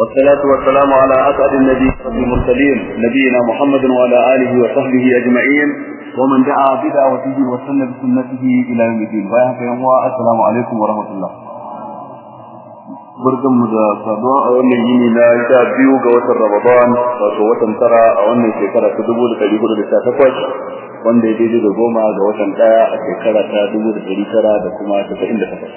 والصلاة والسلام على أسعد النبي المرسلين نبينا محمد وعلى آله وصحبه أجمعين ومن دعا بدعوته وسن بسنته إلى يوم الدين بايعك يوم السلام عليكم ورحمة الله barkan mu da saduwa a wannan yini na sha biyu ga watan Ramadan wato watan tara a wannan shekara ta dubu da ɗari hudu da sha takwas wanda ya daidai da goma ga watan ɗaya a shekara ta dubu da ɗari tara da kuma tasa'in da takwas.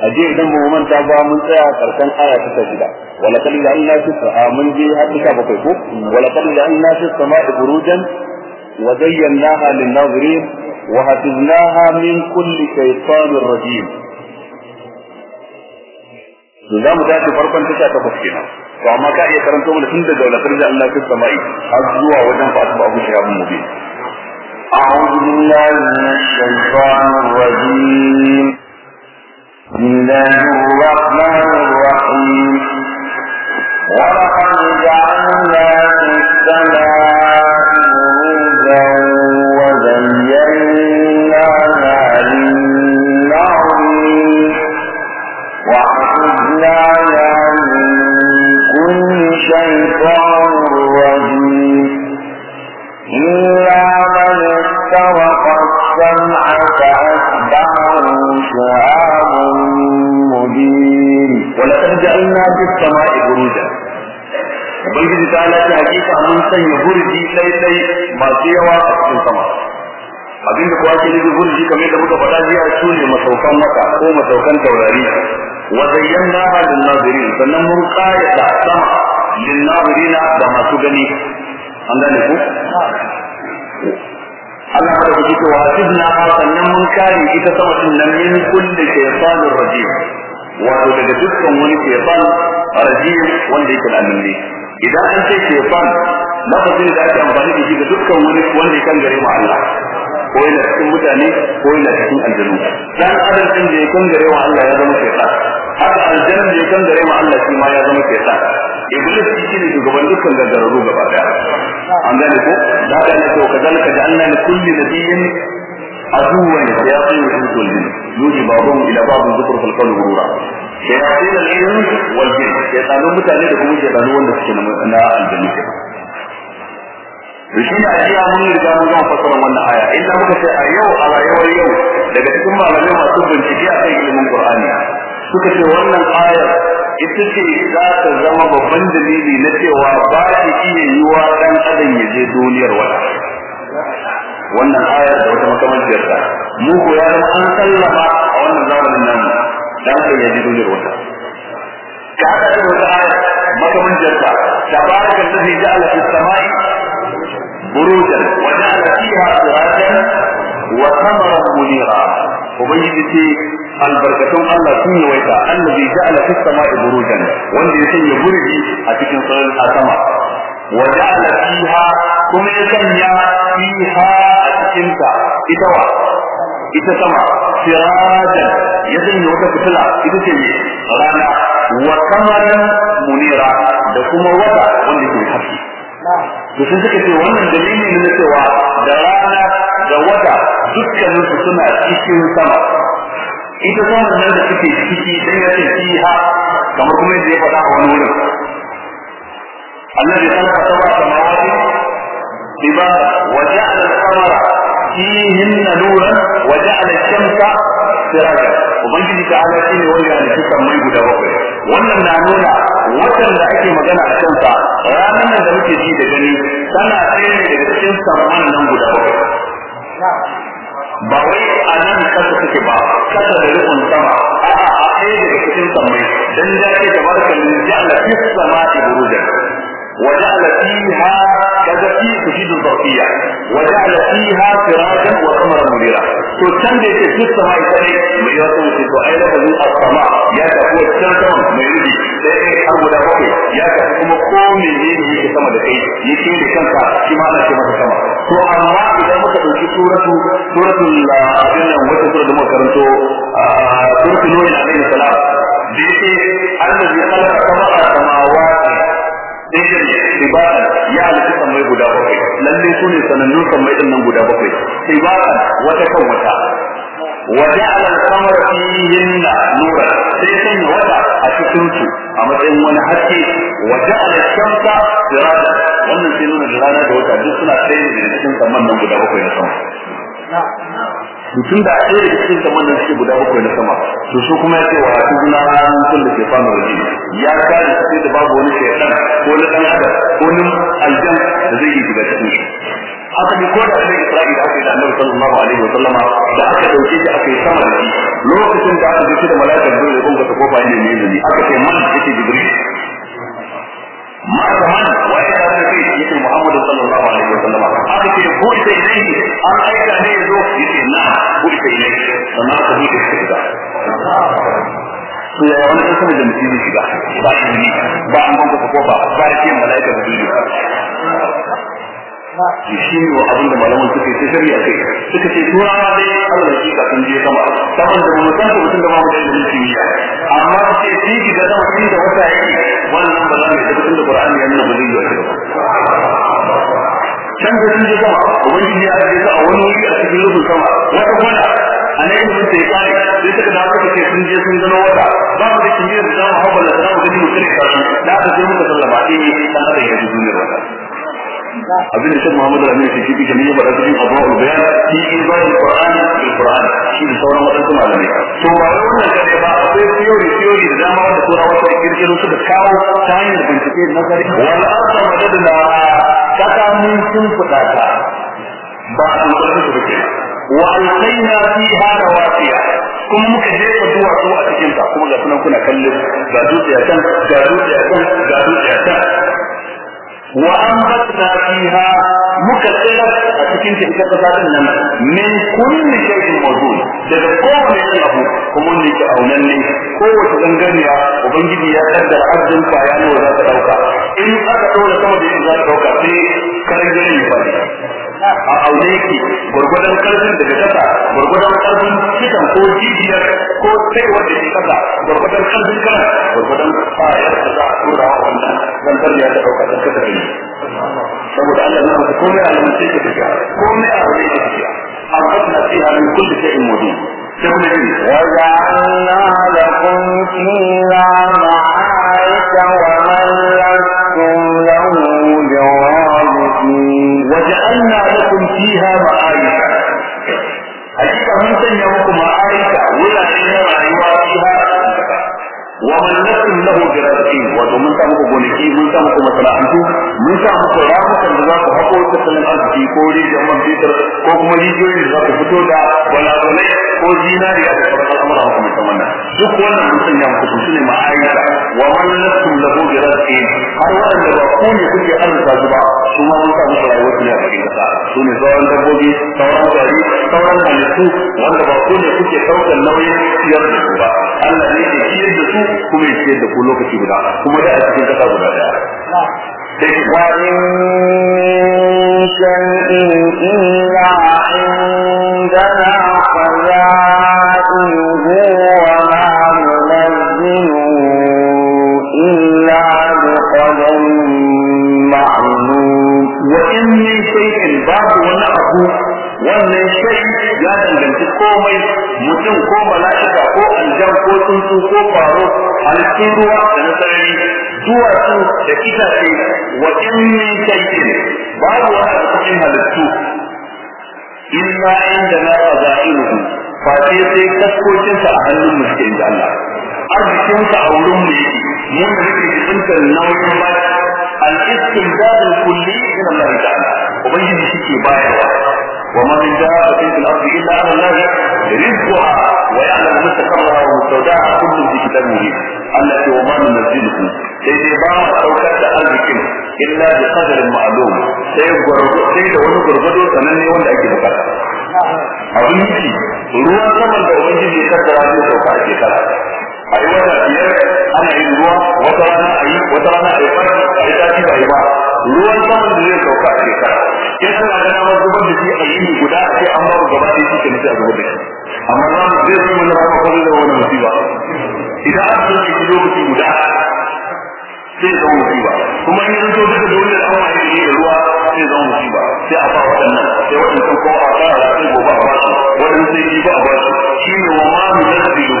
A je idan mu manta ba mun tsaya karshen aya ta shida wala kad ja'alna fi mun je har ta bakwai ko wala kad ja'alna fi sama'i burujan wa zayyanaha lin-nazirin wa hafiznaha min kulli shaytanir rajim to za mu tashi farkon tasha ta kuske kenan to amma ka iya karanto mana tun daga wala kad ja'alna fi sama'i har zuwa wajen fa asbahu shahabun mubin أعوذ بالله من الشيطان الرجيم بسم الله الرحمن الرحيم. ولقد جعلنا في السماء sama'i buruja ubangiji ta ala ta hakika mun sanya burji ɗaiɗai masu yawa a cikin sama. Abin da kuwa ke nufi burji kamar da muka faɗa jiya su ne masaukan maka ko masaukan taurari. Wa zayyana halin nazirin sannan mun Allah ya rubuta cewa sidna sannan mun kare ita sama ɗin nan min kulli shaytanir rajim. Wato daga dukkan wani shaytan رجيم وندي كان إذا أنت شيطان لا تظن ذلك أن ظهر بشيء بدك وندي كان غير مع الله. وإن أكتم بداني وإن أكتم أنجلو كان هذا الجن يكون غير مع الله يظن شيطان. هذا الجن يكون غير مع الله فيما يظن شيطان. Iblis cikin ne shugaban dukkan gaggararru gaba ɗaya. An gane ko? Za ka جعلنا لكل نبي gane ka ji Allah ne بعضهم إلى بعض ذكر في القول غرورا shayatin al-ins wal shaytanu mutane da kuma shaytanu wanda suke na aljanna shi ne a jiya mun riga mun gama fassara wannan aya. Inda muka ce a yau a rayuwar yau daga cikin malamai masu bincike a kan ilimin qur'ani suka ce wannan ayar ita ce za ta zama babban dalili na cewa ba shi iya yiwa dan adam ya je duniyar wata. Wannan ayar da wata makamanciyar ta mu ko ya zama an sallama a wannan zamanin nan dan adam ya je duniyar wata ka ga da wata ayar makamanciyar ta tabaraka allazi ja'ala fis samai burujan wa ja'ala fiha sirajan wa qamaran munira ubangiji ce albarkatun Allah sun yi waita allazi ja'ala fis sama'i burujan wanda ya sanya burji a cikin sararin sama wa ja'ala fiha kuma ya sanya fiha a cikin ta ita wa ita sama sirajan ya sanya wata fitila ita ce ne rana. Wa kamaran munira da kuma wata wanda ke haske. To sun suka ce wannan dalili ne cewa da rana da wata dukkanin su suna cikin sama. Ita sama nan da suke ciki dan ya ce fiha kamar kuma yadda ya faɗa a wani wurin. Allah ya san ka sama samawati ibada wa ja'ala al-qamara فيهن نورا وجعل الشمس سراجا وبنجي لك على سيني وانجي عن الشمس ميجو دا بقى وانا نانونا وطن دا اكي مجانا الشمس رامنا دا مكي جيدة جني سنا سيني دا الشمس مانا نمجو دا بقى bawai a nan kasa suke ba kasa da rikon sama a a a ɗaya daga cikin sammai don da ke gaba da kalli ya lafi sama da burujan kaza fi tufidu dhawiyya wa ja'ala fiha sirajan wa qamaran munira to can da yake fis sama'i kadai mai yawa sun ce to ai da zu as-sama ya tafi wancan sama mai rubi sai dai har guda bakwai ya tafi kuma ko menene yake sama da kai yake da kanka shi ma ana ce masa sama to amma idan muka ɗauki suratu suratul abin nan sai da ibada ya halitta sammai guda bakwai lalle su ne sanannun sammai din nan guda bakwai ibada wata kan wata وجعل القمر فيهن نورا sai sanya wata a cikin su a matsayin wani haske wa ja'ala shamsa siraja wannan sai nuna da rana da wata da mutum da ɗaya da cikin saman nan suke guda bakwai na sama to su kuma ya ce wa su guna sun da ke fama waje ya kare su da babu wani shaitan ko na ɗan adam ko na aljan da zai yi shiga cikin su haka ne ko da sai Isra'ila aka yi da Annabi sallallahu alaihi wa sallama da aka ɗauke shi aka yi sama da shi. Lokacin da aka ji da malaikar dole kun ga ƙofa ne ne ne aka ce man yake Jibril. Ma da man wai da aka ce yake Muhammad sallallahu alaihi wa sallama aka ce ko ita ilayhi an aika ne ya zo yake na ko ita ilayhi sannan aka buɗe shi da to wani da mutum shiga? Ba shi ba an banka ƙofa ba ya ce malaikar dole shi ne wa abin da malaman suka yi shari'a kai. Suka ce turawa dai Allah da kika sun je sama saboda da mu san mutum da mu da ilimin kimiyya. Amma ce shi ki ga sama inda wata yake. Wannan ba za mu yi da Qur'ani ya nuna ba zai yi can da sun je sama ubangiji ya ajiye a wani wuri a cikin rufin sama. Wata kwana a nan ilimin sai kare sai suka dawo suka ce sun je sun gano wata. Ba mu da kimiyyar da za mu hau balla da za mu gani mu kirka su da aka je muka sallama sai dan adam ya ji duniyar wata. Abin da shi Muhammadu Amin shi kifi kenan ya faɗa cikin abuwa bayan shi izani Qur'ani bil Qur'ani shi da sauran wadansu malamai. To ba wai wannan kare ba akwai theory theory da dama wanda turawa suka kirkiro suka kawo ta hanyar bincike na nazari wal arda madadna kaka mun sun fudata ba an karɓi su bake wa alqaina fiha rawasiya kuma muka jefa duwatsu a cikin ta kuma ga sunan kuna kallon ga dutse a can ga dutse a can ga dutse a can. وأنبتنا فيها muka tsira a cikin ta ita nan min kulli shay'in mawdud daga kowane irin abu kuma ne ke aunan ne. Kowace danganiya ubangiji ya kaddara abdin ƙwaya ne za ta ɗauka in aka dole sama da yin za ta ɗauka sai karan gani ne faɗi a aure yake gwargwadon ƙarfin daga kasa gwargwadon ƙarfin cikin ko jijiyar ko sai wanda ke kasa gwargwadon ƙarfin kana gwargwadon ƙwaya da za a tura wannan zantar ya ta ɗauka ta kasa ne saboda Allah na maka komai a lamace ka tafiya komai a ka tafiya أنبتنا فيها من كل شيء موجود وجعلنا لكم فيها معايش ومن لستم له بوارثين وجعلنا لكم فيها معايش حقيقة من سنة zara'i wato mun sa muku gonaki mun sa muku masana'antu mun sa muku ramukan da za ku haƙo tattalin arziki ko rijiyar man fetur ko kuma rijiyoyin da za ku fito da walazalai ko zinariya da sauran al'amura muku mutum wannan. Duk wannan mun sanya muku su ne ma'aikata. Wa man lastum lahu bi rizqin. Har wanda ba ku ne kuke arzuta su ba su ma mun sa muku rayuwar su ne a cikin kasa su ne sauran dabbobi sauran gari sauran halittu wanda ba ku ne kuke ɗaukar nauyin ciyar da su ba. Allah ne ke ciyar da su kuma ya ciyar da ku lokaci guda. kuma da a cikin kasa guda daya وإن من شيء إلا عندنا خزائنه وما ننزله إلا بقدر معلوم وإن من شيء باب ولا أبو wannan shai ya danganci komai mutum ko mala'ika ko aljan ko tsuntsu ko faro halittun ruwa da na sarari duwatsu da itace wa in min shay'in babu wani abu cikin halittu. Illa inda na qada'iluhu fa sai sai kaskokinsa a hannun mu cikin Allah. Arzikinsa a wurin mu yake. Mun da muke jikinta nauyin ba al-istimdad al-kulli min Allah ta'ala. Ubangiji shike bayarwa. وما من دابة في الأرض إلا على الله رزقها ويعلم مستقرها ومستودعها كل في كتاب مبين التي وما ننزله سيدي بابا أوكاد أرزكم إلا بقدر معلوم. سيد wani gurgudu sananne wanda ake bukata abin nufi ruwan saman da ubangiji ya kaddara zai sauka a shekara a yi wata biyar ana yin ruwa wata rana a yi wata rana a yi fari a yi tafi ba yi ba. Ruwan saman da zai sauka a shekara. Ya tana da namar zubar da shi a yini guda ce an babu gaba ɗaya shi ke nufi a zubar da shi. Amma za mu zai zama na rama kwanan da wani musiba. Idan aka sauke shi lokaci guda sai zama musiba. Kuma in yanzu duka da wani an waye ne da ruwa sai zama musiba. Sai a ba waɗannan sai waɗannan ko a fara sai gobe a ba su waɗannan sai ba a ba su. Shi ne wa ma mu nazzilu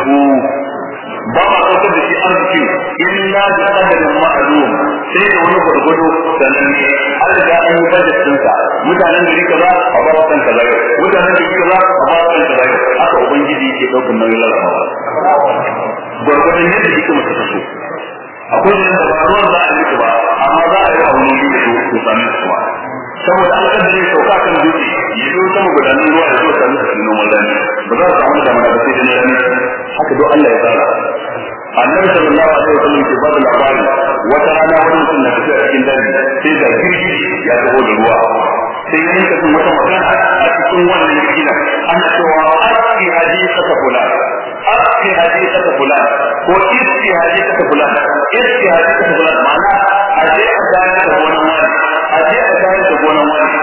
ba ma saukar da shi arziki illa da qadarin ma'lum sai da wani gurgudu sannan ne an riga an yi budget din sa mutanen gari kaza a ba su kan kaza yau mutanen gari kaza a ba su kan kaza yau haka ubangiji yake ɗaukar nauyin lalawa gurgudun yadda yake masa kaso akwai da ba ruwan za a yi ba amma za a yi a wani da su su sami su ba saboda an kaddare sauka kan dutse ya zo sama gudanar ruwa ya zo sami su noman rani ba za su samu da sai da rani. Haka don Allah ya tsara. Annabi sallallahu alaihi wasallam ke bada labari wata rana wani mutum na tafiya cikin daji sai da girgi ya taho da ruwa sai ya rinka jin wata magana a cikin wannan gidan ana cewa aski hadisa fulan aski hadisa fulan ko iski hadisa fulan iski hadisa fulan ma'ana a je a tayar da gonan wani a je a tayar da gonan wani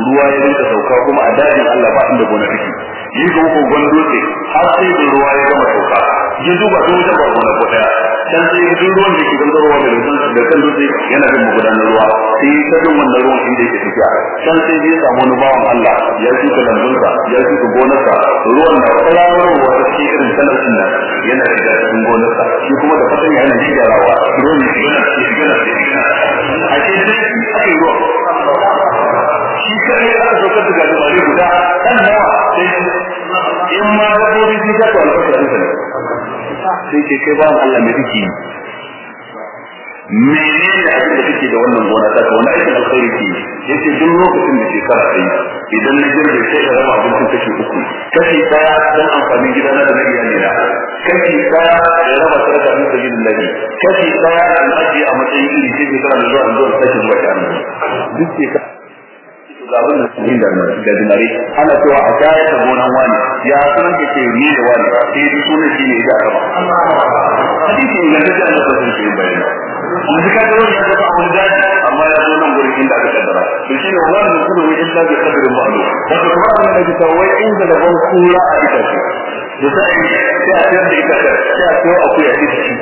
ruwa ya rinka sauka kuma a dajin Allah ba inda gona take yi ga ko gona dutse har sai da ruwa ya gama sauka ya duba ta wajen ba gona ko ɗaya dan sai ya ruwan da ke gangarwa da rutun da kan dutse yana bin magudanar ruwa. Sai ya bin wannan ruwan inda yake tafiya. Dan sai ya samu wani bawan Allah ya shuka lambunsa ya shuka gonarsa ruwan na kwararowa da shi irin sanarcin nan yana shiga cikin gonarsa shi kuma da fatan yana ruwan shiga na shiga na shiga. A ce sai aka yi ruwan shi kai aka saukar da gajimare guda kan nawa sai in ma dabbobi sun ta to albarka sun sai ce kai bawan Allah me kake menene abin da kake da wannan gona ta ka? Wani aikin alkhairi ke ya ce duk lokacin da shekara ta yi idan na girbe sai ka raba abincin kashi uku kashi ɗaya don amfanin gidana da na iyali na kashi ɗaya ya raba sadaka fi sabilillah kashi ɗaya in ajiye a matsayin iri sai shekara da zuwa in sake zuwa ta duk shekara abin da su da da dinare ana cewa a shayar da gonan wani. Ya sunan ke ni da wani? Sai dai sunan shi ne ya ga ba hadisi ne da da Allah sun ce bayani amma duka da wani ya ga abu da amma ya zo nan gurin inda aka kaddara. To shi ne wani mutum ne illa bi qadrin ma'lum wato kuma abin da ke tawai inda da ban kura a ita da sai sai a tsaya da ita sai a tsaya akuya ita ce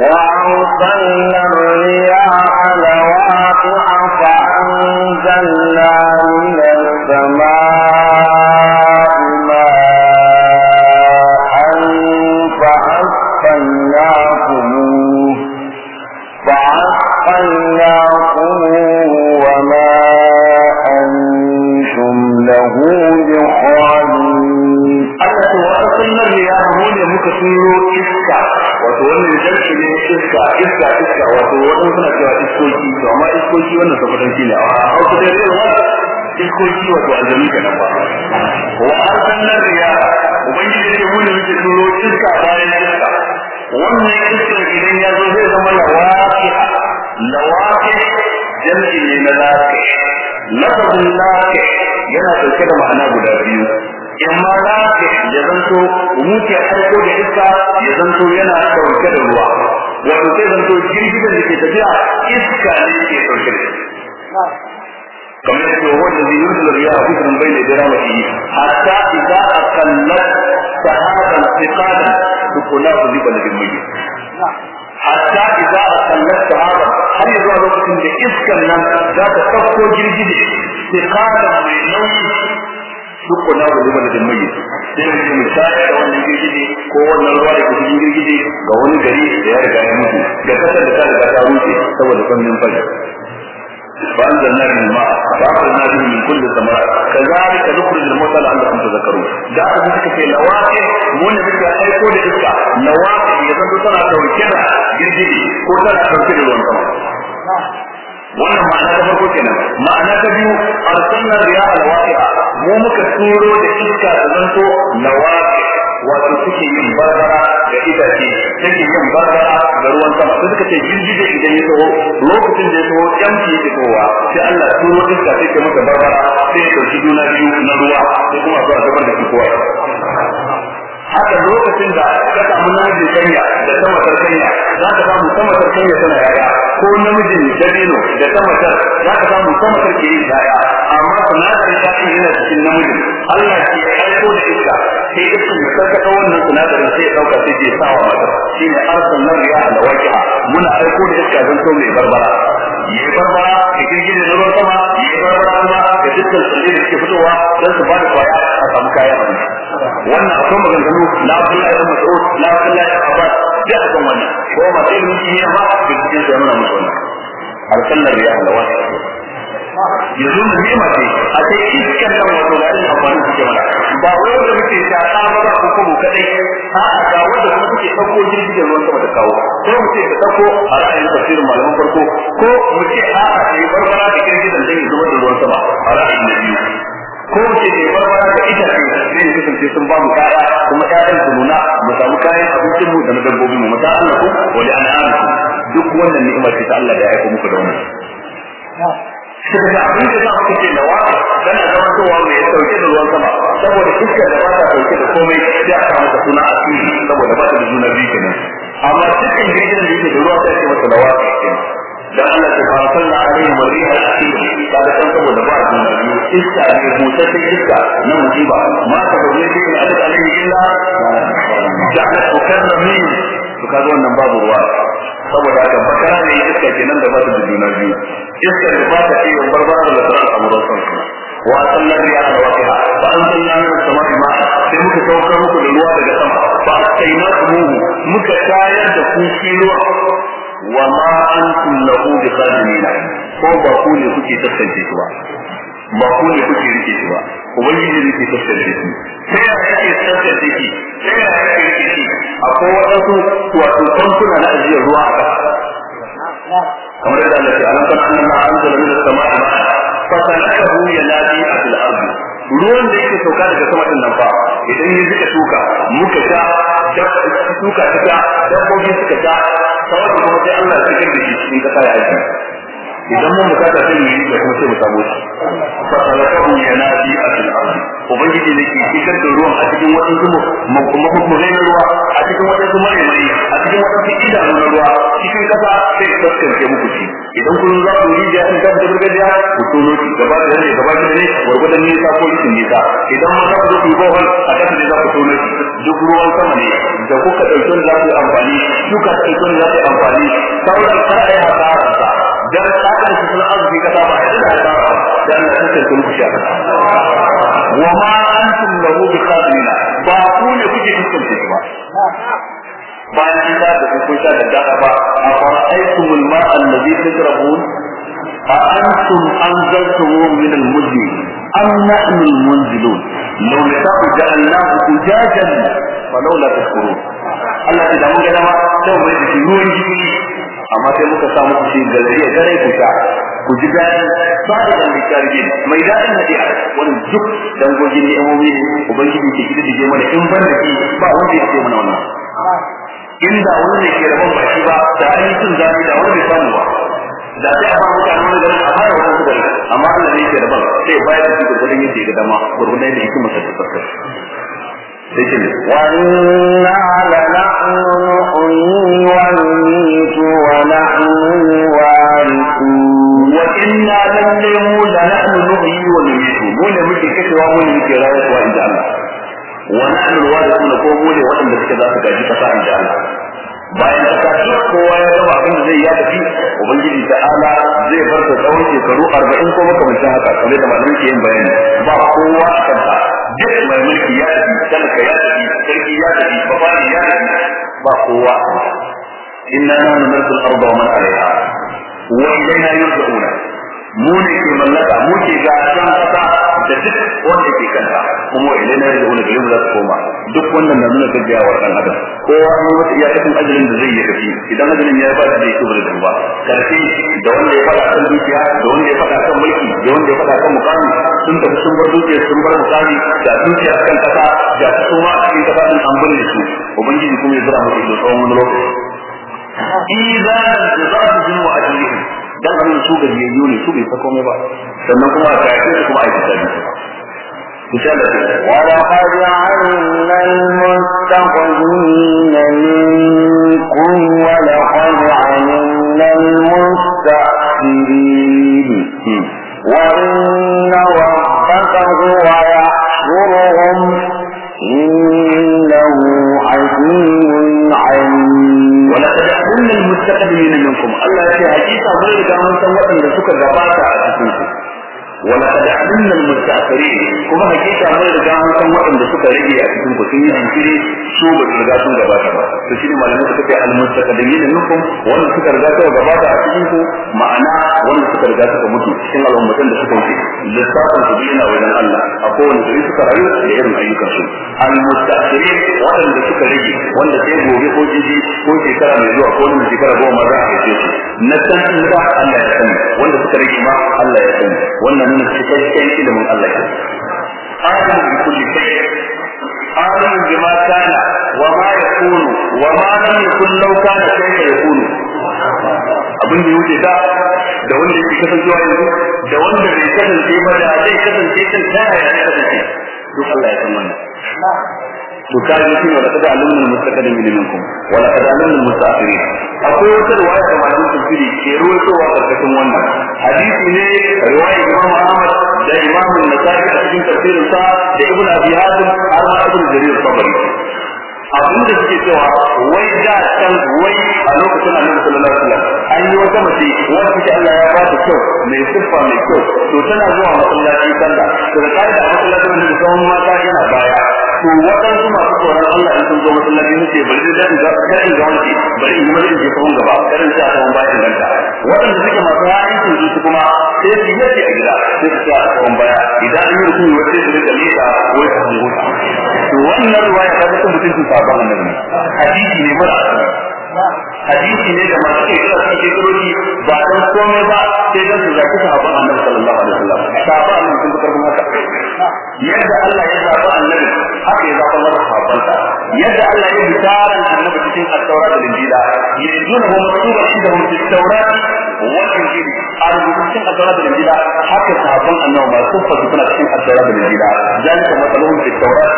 وأرسلنا الرياح لواقع فأنزلنا من السماء iska iska wato wannan suna cewa iskoki to amma iskoki wannan sabatanci ne. A hausa dai wannan iskoki wato aljami kenan ba. Wa arsalna riyaha ubangiji ne mu ne muke turo iska bayan iska. Wannan iska idan ya zo zai zama lawaqi lawaqi jam'i ne na lafi lafazin lafi yana ɗauke da ma'ana guda biyu. In ma lafi ya zanto muke aiko da iska ya zanto yana ɗauke da ruwa. Iskan nan za ta sauko girgije thiqalan mai nauyi dukkan na wani wani mai sai mu mu shayar da wannan girgije ko wannan ruwa da cikin girgije ga wani gari da ya riga ya mutu da kasar da ta riga ta rufe saboda sannin fari فأنزلنا به الماء فأخرجنا به من كل الثمرات كذلك نخرج الموتى لعلكم تذكرون da aka ji suka ce lawaƙi mun da muka aiko da iska lawaƙi ya zanto tana dauke da girgije ko tana dauke da ruwan sama Wannan ma'ana ta farko kenan. Ma'ana ta biyu arsalna riyaha lawaqi'a mu muka turo da iska da zanto lawaqi wato suke yin barbara da itace take yin barbara da ruwan sama. Sai suka ce girgije idan ya taho lokacin da ya taho yamci yake tahowa sai Allah turo iska sai ke masa barbara sai ya ɗauki juna biyu na ruwa sai kuma zuwa gabar da shi kowa. Haka lokacin da ka samu namijin kanya da sama kanya za ka samu sama kanya tana yaya. Ko namijin dabino da sama za ka samu sama ke yin yaya. Amma sinadarin shafi yana cikin namijin Allah ke aiko da iska sai iska ya karkata wannan sinadarin sai ya ɗauka sai ke sawa mata. Shine arsalna riya da waqi'a muna aiko da iska zan so mai barbara. Yi barbara da girgije na ruwan sama yi barbara kuma da dukkan tsirrai da suke fitowa don su ba da ƙwaya a samu kayan abinci wannan akwai maganganu na Abdullahi ibn Mas'ud na Abdullahi ibn Abbas da akan wannan. Ko ma sai mun yi ma da cikin su nuna musu wannan. Arsalna riya da yanzu da nema ce a sai iskan nan wato da irin amfani suke mana. Ba wai da muke shaka ba ba ko kuma kadai a a ga wanda kuma suke ɗauko jirgin ruwan sama da kawo. Ko mu ce ka ɗauko a ra'ayin tafsirin malaman farko ko mu ce a a sai barbara da jirgin da zai zuwa da ruwan sama a ra'ayin na biyu. Ko mu ce sai barbara da itace sai ya kasance sun ba mu kaya kuma ƴaƴan su nuna mu samu kayan abincin mu da na dabbobin mu. Mata Allah ko wali an'amikum. Duk wannan ni'imar ce ta Allah da ya aika muku da wannan. Suka ga abin da za mu kace da wa dan da zama towa mai sauke da ruwan sama. Saboda iska da ba ta sauke da komai sai aka mata suna asiri saboda ba ta da juna biyu kenan. Amma cikin gidan da yake da ruwa sai ake masa da wa kenan. Dan Allah ta fara sallah alaihi wa riha asiri kada san saboda ba juna biyu iska ne mutaccen iska na musiba. Ma ta da wani cikin adad alaihi illa ja'ala tukarramin to kaga wannan babu ruwa. Saboda haka bakara ne iska kenan da ba ta juna biyu. Iska da ba ta iya barbara da sauran amuran kansu wa sallar ya da waqiha fa anzalna min as-sama'i ma'a sai muka saukar muku da ruwa daga sama. Fa astainakum muka tayar da ku shi ruwa wa ma antum lahu biqadirin ko ba ku ne kuke tantance shi ba. Ba ku ne kuke riƙe shi ba. Ubangiji ne ke tantance shi. Sai ya yake tantance shi? Sai ya yake riƙe shi? Akwai wadansu wato tankuna na ajiyar ruwa a ƙasa. Kamar yadda Allah ya alamta annan ma an zala min as-sama'i ma fa salakahu yanadi fil ardi. Ruwan da yake sauka daga sama ɗin nan fa idan ya zika shuka muka sha shuka ta dabbobi suka sha sauran kuma sai Allah ya shigar da shi cikin kasa ya aiki idan mun buƙata sai mu yi da kuma sai mu samu shi. Fa salakahu yanadi fil ardi ubangiji ne ke fitar da ruwan a cikin waɗansu mafukurai na ruwa a cikin waɗansu mai a cikin waɗansu idanu na ruwa cikin kasa sai ya taskance muku shi. Idan kun za ku rijiya in ta da gargajiya ku tono shi gaba da ne gaba da ne gwargwadon nisa ko rikin nisa. Idan ma za ku zo ku yi bohol a kasa ne za ku tono shi. Duk ruwan sama ne. Da kuka wanda za ku yi amfani shuka ta wanda za ku yi amfani. Sauran kar a yi hasararsa dan tsarin su sun arziki kasa ba a yi da hasara dan na taskance muku shi a kasa wa ma antum lahu biqadina ba ku ne kuke shi ba bayan an da da kun sha da dada ba a fara'aytum al-ma'a alladhi tashrabun a antum anzaltumuhu min al-muzni am nahnu al-munzilun law nasha'u ja'alnahu ujajan falawla tashkurun Allah ya damu gada ma sai mai da ruwan amma sai muka sa muku shi galariya gare ku sha. Ku ji daɗi ba da ɗan littafi mai daɗin hadiya wani duk dangogin ni'amomi ne ubangiji ke gida dige mana in ban da shi ba wanda ya ce mana wannan. Inda wani ne ke rabon baki ba da an yi cin zafi da wani bai samu ba. Da sai a ba mutane wani garin a wani gari. Amma Allah ne ke rabon sai bayar da shi gurgurdan yadda ya ga dama yadda yake masa tabbatar وإنا لنحن نحيي ونميت ونحن الوارثون وإنا لنلم لنحن نحيي ونميت مو ne muke kashewa mu ne muke rayuwa inda Allah wa nahnu alwarithun ko mu ne waɗanda suke za su gaji kasa inda Allah bayan kasa duk kowa ya gama abin da zai ya tafi ubangiji ta'ala zai bar ta tsawon shekaru 40 ko makamancin haka kamar da malamin ke yin bayani ba kowa a kanta duk mai mulki ya tafi talaka ya tafi sarki ya tafi babani ya tafi ba kowa inna nahnu narsul arda wa man alaiha wa ilayna yurja'una mu ne ke mallaka mu ke ga san kasa da duk wanda ke kanta kuma ilayna yurja'una gare mu za su koma. Duk wannan na nuna gajiyawar dan adam. Kowa ne wata iyakacin ajalin da zai yi tafi idan ajalin ya ba da zai kubur da ba ƙarfi da wanda ya fada kan dukiya da wanda ya fada kan mulki da wanda ya fada kan mukami sun tafi sun bar dukiya sun bar mukami da dukiya kan kasa da su ma a cikin kasa din an binne su. Ubangiji kuma ya zura musu da tsawon wani lokaci. Da su jin wa ajiyihim dan abin su gajiyayyu ne su bai komai ba. Sannan kuma a kayace su kuma a yi ولقد علمنا المستقدمين منكم ولقد علمنا المستأخرين وإن ربك هو يحشرهم إنه حكيم عليم. ولقد علمنا المستقدمين منكم. ce hakika mun riga mun san waɗanda suka gabata a cikin su ولقد علمنا المستأخرين كما حقيقة غير كمان سوى أن سكر رجي أتكنكم سنين أنكري su ba su riga sun gabata ba to shi ne malamai suka ce al-mustaqdimin minkum wanda suka riga suka gabata a cikin ku ma'ana wanda suka riga suka mutu cikin al'ummatan da suka wuce lissafin su bina wajen Allah a kowane gari suka rayu da irin ayyukan su al-mustaqdimin wanda suka rage wanda sai gobe ko jiji ko shekara mai zuwa ko wani shekara goma za nuna cikakken ilimin Allah ya alim bi kulli shay. Alim bima kana wa ma yakunu wa ma lam yakun law kana kayfa yakunu. Abin da yake da da wanda yake kasancewa yanzu da wanda bai kasance ba da zai kasance kan ta ya kasance. Duk Allah ya san wannan. To ka ji shi wala kada alimul mustaqdim minkum wala kada alimul mustaqirin akwai wata riwaya da malamin tafsiri ke ruwaitowa ƙarƙashin wannan. Hadisi ne riwaya Imam Ahmad da Imam Nasa'i a cikin tafsirin sa da Ibn har ma Ibn abin da suke cewa wai da can wai a lokacin Annabi sallallahu alaihi wasallam an yi wata mace wanda take Allah ya ba ta kyau mai siffa mai kyau to tana zuwa masallaci sallah. To da kai da masallacin Annabi sallallahu mata yana baya. To waɗansu masu tsoron Allah in sun zo masallaci suke bari da ga karin ga wani bari in yi in je gaba karin sai a kawon bayan ganta. Waɗanda suke masu ra'ayin su kuma sai su yi a gida sai su a kawon baya. Idan an yi rukuni wata su riƙa leka wai su hango to wannan ruwaya ta mutum mutuncin sabon annabi hadisi ne mara hadisi ne da masu kai kira suke kiroji ba dan komai ba sai dan su zaki sahabban annabi sallallahu alaihi wasallam sahabban annabi sun karbi haka yadda Allah ya zaba annabi haka ya zaba masa sahabbansa yadda Allah ya bitaran annabi cikin at-taurat da injila yanzuna hum maktuba indahum fi at-taurat wal injil a rubutun at-taurat da injila haka sahabban annabi ba su fadu suna cikin at-taurat da injila zalika masaluhum fi at-taurat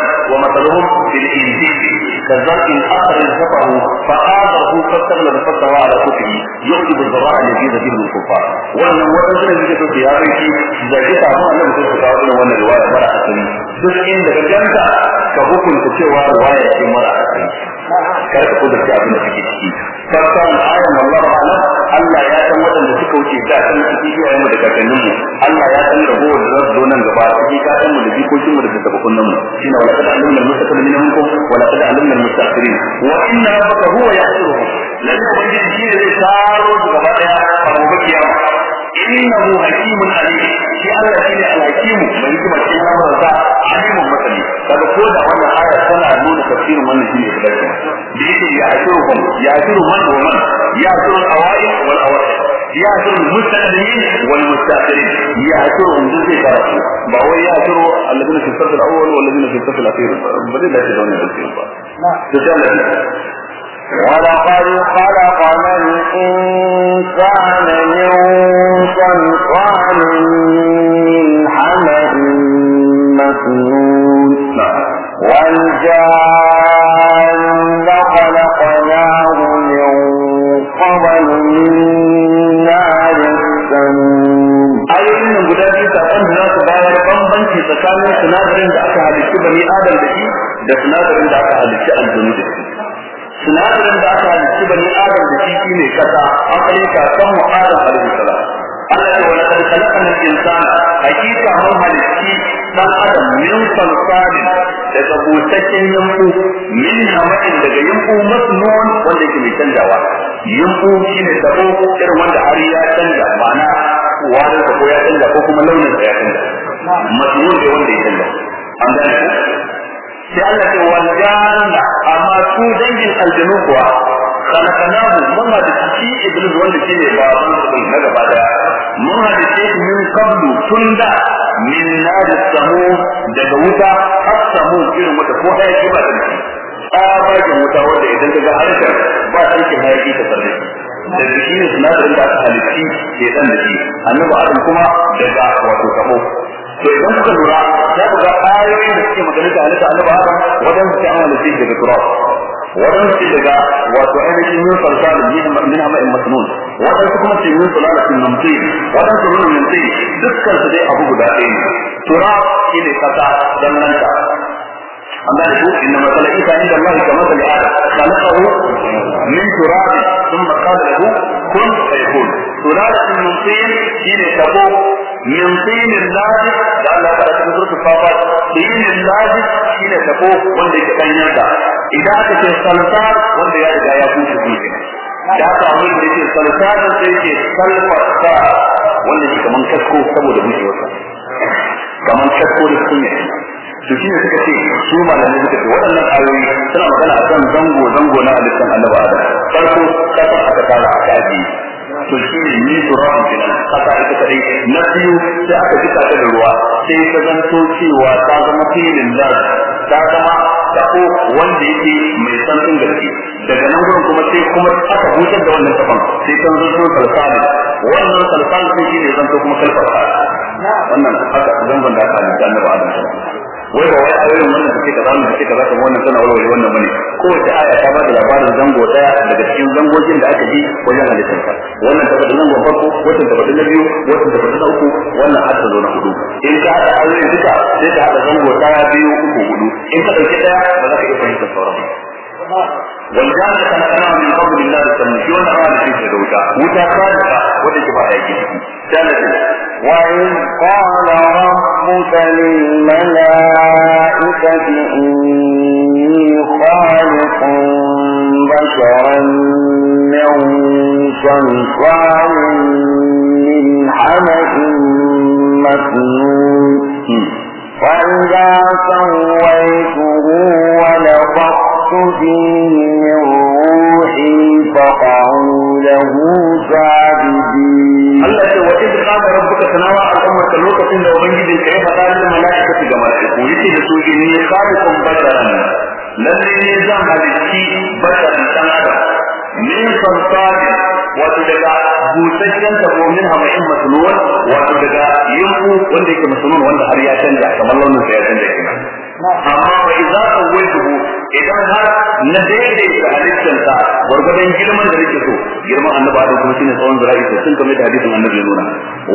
كذلك آخر شفعه فآذره فاستغلب فاستوى على كفره يؤتي بالضراء الذي ذكر من الكفار وأن وأن ذلك في هذه ذلك تعمل أنه سوف تعمل وأن الرواية مرة أسلي duk inda ka ganta ka hukunta cewa ruwaya ce mara asali kar ka kudurta abin da kake ciki fassan ayan wallahu a'lam Allah ya san waɗanda suka wuce da san ciki iyayen mu da kakannin mu Allah ya san rabo da zo nan gaba ciki ka san mu da jikokin mu da tabakun nan mu shine wala kada alimna al-mustaqbimin minkum wala kada alimna al-mustaqirin wa inna rabbaka huwa yahsuruhum lalle ubangiji shi ne zai taro gaba ɗaya a gobe kiyama. Innahu hakimun alim shi Allah shine al-hakimu mai hikima cikin lamarin alimun masali kaga ko da wannan aya tana nuna tafsirin wannan shine da dace da yake ya ashirukum ya ashiru man wa man ya ashiru al-awai wal awai ya ashiru al-mustaqdimin wal mustaqirin ya ashiru hum zai karatu ba wai ya ashiru alladhina fi safar al-awwal wal ladina fi safar al-akhir ba zai dace da wannan tafsirin ba to sai ولقد خلقنا الإنسان من صلصال من حمأ مسنون. والجان خلقناه من قبل من نار السموم أيضا قدامي تأمن ناس باير بمبنك تكامل سنادرين دعك هذه الشبه آدم بكي da sinadarin da aka halicci aljanu sinadarin da aka halicci bani adam da shi shine kasa asali kakan mu adam alaihi salam Allah ya wala kad khalaqna al-insana. Hakika mun halicci dan adam min salsalin daga busasshen yanku min hamain daga yanku masnun wanda yake mai canjawa. Yanku shine tabo irin wanda har ya canja ma'ana wani ko ya canja ko kuma launin ya canja. Masnun ne wanda ya canja. An gane sai Allah ce wanda amma su dangin aljanu kuwa khalaqnahu mun hada shi iblis wanda shine baban su na gaba ɗaya. Mun hada shi min qablu tunda min nar samu daga wuta har samu irin wata ko hayaki ba da shi. Tsabagen wuta wanda idan ka harshen ba aikin hayaki ta sarrafa da shi ne sinadarin da aka halitti ke dan da shi. Annabi adam kuma daga wato kabo to idan kuka lura za ku ga ayoyin da suke magana da halitta annabi Adam wajen su an halitta daga turab wajen su daga wato ainihin yin salsal min hama in masnun wajen su kuma ce yin sulalatin namti wajen su nuna namti dukkan su dai abu guda ɗaya ne turab shi ne kasa dan nanta amma da su inna masala isa inda Allah ka masali Adam khalaqahu min turab thumma qala lahu kun fayakun sulalatin namti shine tabo min tinin da Allah ta cikin surtu fafa tinin lazim shine tabo wanda yake danyen da idan aka ce salsal wanda ya riga ya bushe bushe da aka abin da yake salsal sai yake salfasa wanda yake kaman kasko saboda bushewarsa kaman kasko da kunya to shi ne suka ce su malamai suka ce waɗannan ayoyi suna magana akan zango zango na halittar annabi adam. Farko kasa aka tara aka ajiye. To shi ne ni turabin kenan kasa ita kadai na biyu sai aka jika ta da ruwa sai ta zanto cewa ta zama filin da ta zama tako wanda yake mai santin gaske. Daga nan gurin kuma sai kuma aka busar da wannan kafan sai ta zanto salsalin. Wannan salsalin sai shi ne zanto kuma kalfar wannan haka zangon da aka halitta annabi adam. wai ba wai ayoyin wannan suke kaza wannan suke kaza kuma wannan tana warware wannan bane kowace aya ta ba da labarin zango daya daga cikin zangogin da aka bi wajen halittar ka wannan ta faɗi zangon farko wannan ta faɗi na biyu wannan ta faɗi na uku wannan har ta zo na hudu in ka haɗa ayoyin duka sai ka haɗa zango daya biyu uku hudu in ka ɗauki daya ba za ka iya fahimtar sauran ba والجان خلقناه من قبل الله تسمى وانا قال في سدوتا وتا خالقه وتا كبا ثالث وإذ قال ربك للملائكة إني خالق بشرا من صلصال من حمأ مسنون فإذا سويته ونفخت فيه من روحي فقعوا له ساجدين. Allah ce wa idh qala rabbuka tanawa al-umma ka lokacin da ubangiji ka ya faɗa da mala'ikatu ga mala'iku yace da su inni khaliqun basharan lalle ne zan halitti basharan dan adam min salsalin wato daga busasshen tabo min hamain masnun wato daga yinku wanda yake masnun wanda har ya canja kamar launin sa ya canja kenan amma wa idza sawaituhu idan har na daidaita halittarsa gwargwadon girman da nake so girman annabi adam kuma shine tsawon zira'i to sun kamar da hadisin annabi ya nuna.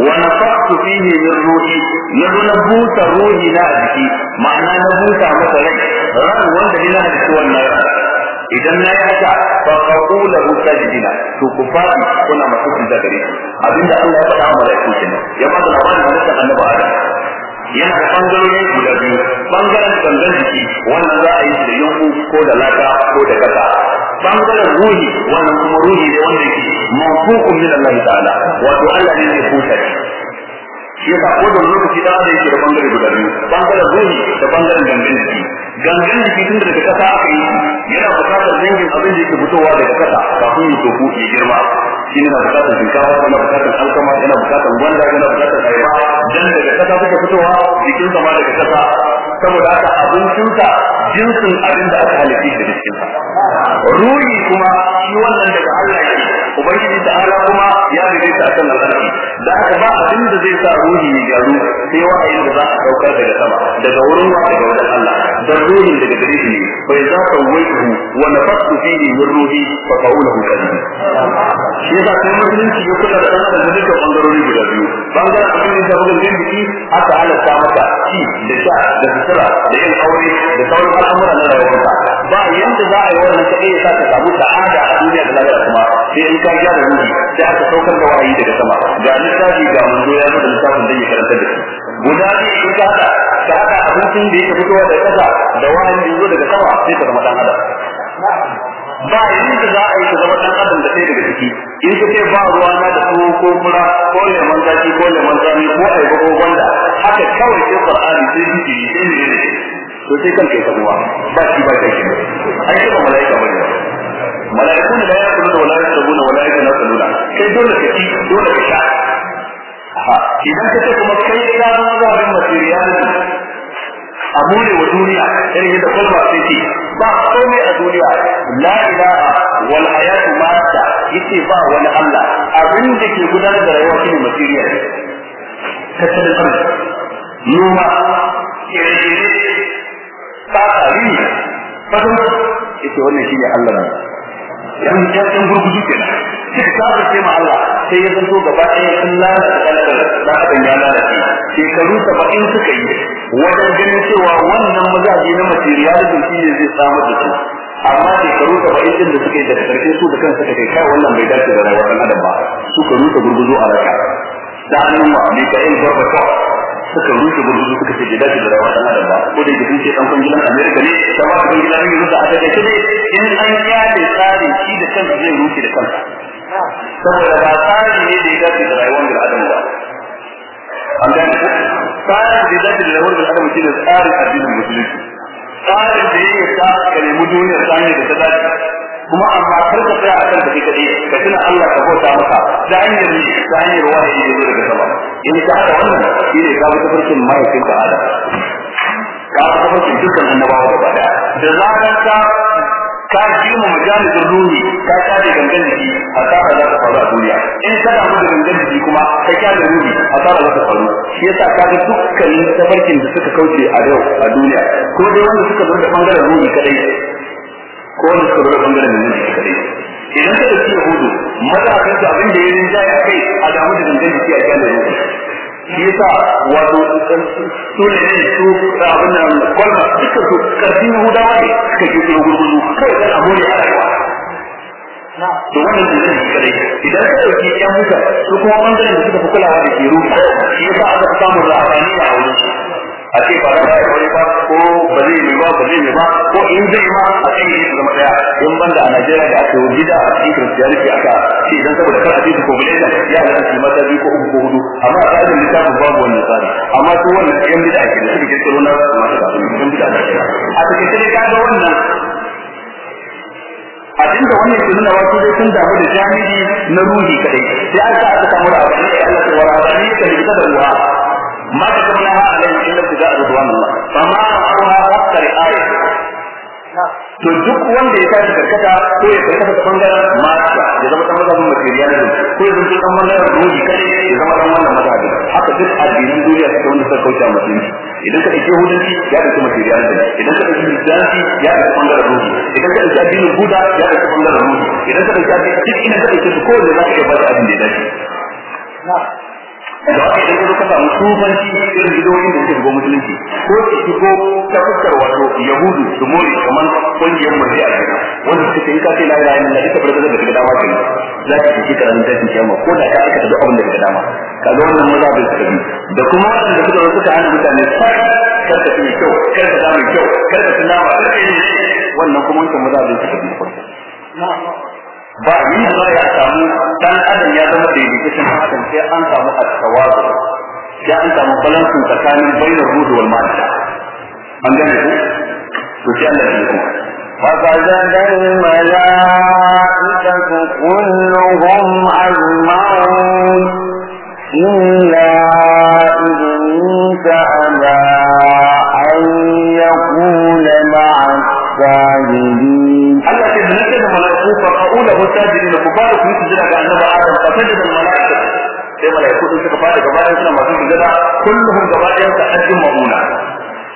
Wa nafaqtu fihi min ruhi na zo na busa ruhi na a jiki ma'ana na busa masa rai ran wanda ni na halitta wannan ran. Idan na yi haka fa qaqula sajidina to ku faɗi kuna masu sujda gare shi. Abinda Allah ya faɗa wa malaiku kenan. Ya ba da labarin halittar annabi adam. Yana da bangarori guda biyu. Bangaren gangan jiki wannan za a yi da yanku ko da laka ko da kasa. Bangaren ruhi wannan kuma ruhi ne wanda yake mafukun min Allah ta'ala wato Allah ne zai kusa shi. Yasa ko da lokaci da da yake da ɓangare guda biyu ɓangaren ruhi da ɓangaren gangan jiki. Gangan jiki tun daga kasa aka yi yana buƙatar dangin abin da yake fitowa daga kasa kafin ya tofu ya girma. Shi na buƙatar shinkafa yana buƙatar alkama yana buƙatar gwanda yana buƙatar ayaba. Dan daga kasa suka fitowa jikin sama daga kasa saboda haka abincinsa jinsin abin da aka halitta da jikinsa ruhi kuma shi wannan daga Allah yake. Ubangiji ta ala kuma ya rige ta akan alƙarfi da haka ba abin da zai sa ruhi ya gyaru sai wa'ayin da za a daukar daga sama daga wurin wa daga wajen Allah dan ruhin daga gare shi bai za ka waihu wa nafaqtu fihi min ruhi fa qawluhu kalim shi yasa sai musulunci ya kula da sanar da dukkan bangarori guda biyu bangaren abin da ya bugun jiki aka halatta maka ci da sha da sutura da yin aure da sauran al'amura na rayuwarka ba yanda za a yi wannan kaɗai ya sa ka samu sa'ada a duniya da lahira kuma sai in ka gyara ruhi sai aka saukar da wahayi daga sama. Ga littafi ga manzo ya zo da littafin da ya karanta da shi. Guda ne in ka haɗa ka haɗa abincin da yake fitowa daga ƙasa da wahayin da zo daga sama sai ka zama ɗan adam. Ba yanda za a yi ka zama ɗan adam da sai daga ciki. In ka ce ba ruwa na da tuwo ko fura ko lemon zaki ko lemon zami ko aiba ko gwanda haka kawai sai qur'ani sai zikiri sai ne to sai kanka ya samuwa ba shi ba kai kenan ai ba malaika malaikun da ya kula da wala ya sabuna wala ya kana saluna kai dole ka ci dole ka sha. Idan ka kuma kai ka zama zabin materiality a more wa duniya irin yadda kwalba sai ce ba komai a duniya. La ilaha wal hayatu mata ya ce ba wani Allah. Abin da ke gudanar da rayuwa shine material. Tattalin arziki. Noma. Tsakari fadon ita wannan shi ne Allah ne. Yan yan gurgudu kenan sai ka ga sai ma Allah sai ya zanto gaba ɗaya sun lalata kalkar da abin ya lalace. Shekaru saba'in suka yi wajen ganin cewa wannan mazaje na materialism shi ne zai samu da su. Amma shekaru saba'in din da suka yi daga ƙarshe su da kansu kai kai wannan bai dace da rayuwar ɗan adam ba. Suka rusa gurguzu a raka. Da hannun ma Mika'il Gorbachev. Suka rushe gurguzu suka ce dace da rayuwar ɗan adam ba. Ko da yake ce ɗan kwangilan Amerika ne ta ba su kwangilan Amerika a daga ne in an ƙyale tsarin shi da kansa zai rushe da kansa. Saboda ba tsari ne da ya dace da rayuwar ɗan adam ba. An gane ko tsarin da ya da rayuwar ɗan adam shi ne tsarin addinin musulunci. Tsarin da ya ta ka nemi duniyar hanyar da ta dace. Kuma amma kar ka tsaya akan ka kadai ka tuna Allah ka bauta maka ta hanyar ne ta hanyar wahayi da zo daga sama. In ka haka wannan shine ka bi tafarkin mahaifin ka Adam. Ka bi tafarkin dukkan annabawa gaba ɗaya da zaran ka ka ji mu majalisin ruhi ka kare gangan jiki asara za ta faru a duniya. In ka damu da gangan jiki kuma ka kare ruhi asara za ta faru. Shi yasa ka ga dukkanin tafarkin da suka kauce a yau a duniya. Ko dai wanda suka zo da ɓangaren ruhi kadai ko wanda suka da ɓangaren jiki kadai. Idan ka ɗauki yahudu maza kan su abin da ya rinjaya kai a damu da gangan jiki a kare ruhi shi yasa wato su ne ne su da abin nan kwalma duka su ƙarfin yahudawa ne suka ke kuma gurguzu kawai kan abu ne a rayuwa. To wannan da zai kadai. Idan ka ɗauki yan mutan su kuma ɓangaren da suka fi kulawa da ke ruhi shi yasa aka fi samun rafani a wurin su. a ce ba za ya wani ba ko ba zai yi ba ba zai yi ba ko in zai ma a ce yi zama ɗaya in banda a Najeriya da aka yi da a cikin Christianity aka ce dan saboda kar a ce ko ba ne da ya da shi mata biyu ko uku ko huɗu. Amma a tsarin littafin babu wannan tsari. Amma su wannan yan bid'a ke da suke kirkiro na masu da yan bid'a da a cikin sai ka ga wannan. A cikin da wannan sunan wa su dai sun damu da jami'i na ruhi kadai sai aka aka samu da abin da Allah ta wara ne ka da ruwa. Ma ta kuma na alaiki ابتداء رضوان الله فما رأوها حق رعاية to duk wanda ya tashi karkata ko ya karkata ta bangaren mata ya zama dan mazhabin materialism ko ya zama dan bangaren ruhi kai ya zama dan wannan mazhabin haka duk addinan duniya suka wanda suka kauce musulunci idan ka dauki hudanci ya dauki materialism idan ka dauki kristiyanci ya dauki bangaren ruhi idan ka dauki addinin buda ya dauki bangaren ruhi idan ka dauki addinin duk ina ka dauki su ko da zaka iya ba da abin da ya dace Da haka idan ka samu sufanci irin bidoyin da suke musulunci. Ko su shigo ta fuskar wato yahudu su more kamar ƙungiyar mai a gida wanda suka ce in ka ce la ilaha illallah ita farko da daga dama ke za ka ci karan da take kiyama ko da ka aka da abin da daga dama. Kaga wannan maza bai suka bi. Da kuma wanda suka zo suka hana mutane sai kar ka tuni kyau kar ka samu kyau kar ka tuna wa kar ka yi wannan kuma wancan maza bai suka bi. Farko ba yin da za ya samu dan adam ya zama daidaitaccen adam sai an samu at-tawazu sai an samu balansin tsakanin bainar ruhi wal ma'ana an gane ku to sai Allah ya yi فسجد الملائكة كلهم أجمعون إلا إبليس أبى أن يكون مع الساجدين Allah ke zinace da mala'iku fa qa'ula hu sajidin ku fara ku yi sujada ga annabi Adam fa sajada al mala'ika sai mala'iku din suka fara gaba ɗayan suna masu sujada kulluhum gaba ɗayan sa ajma'una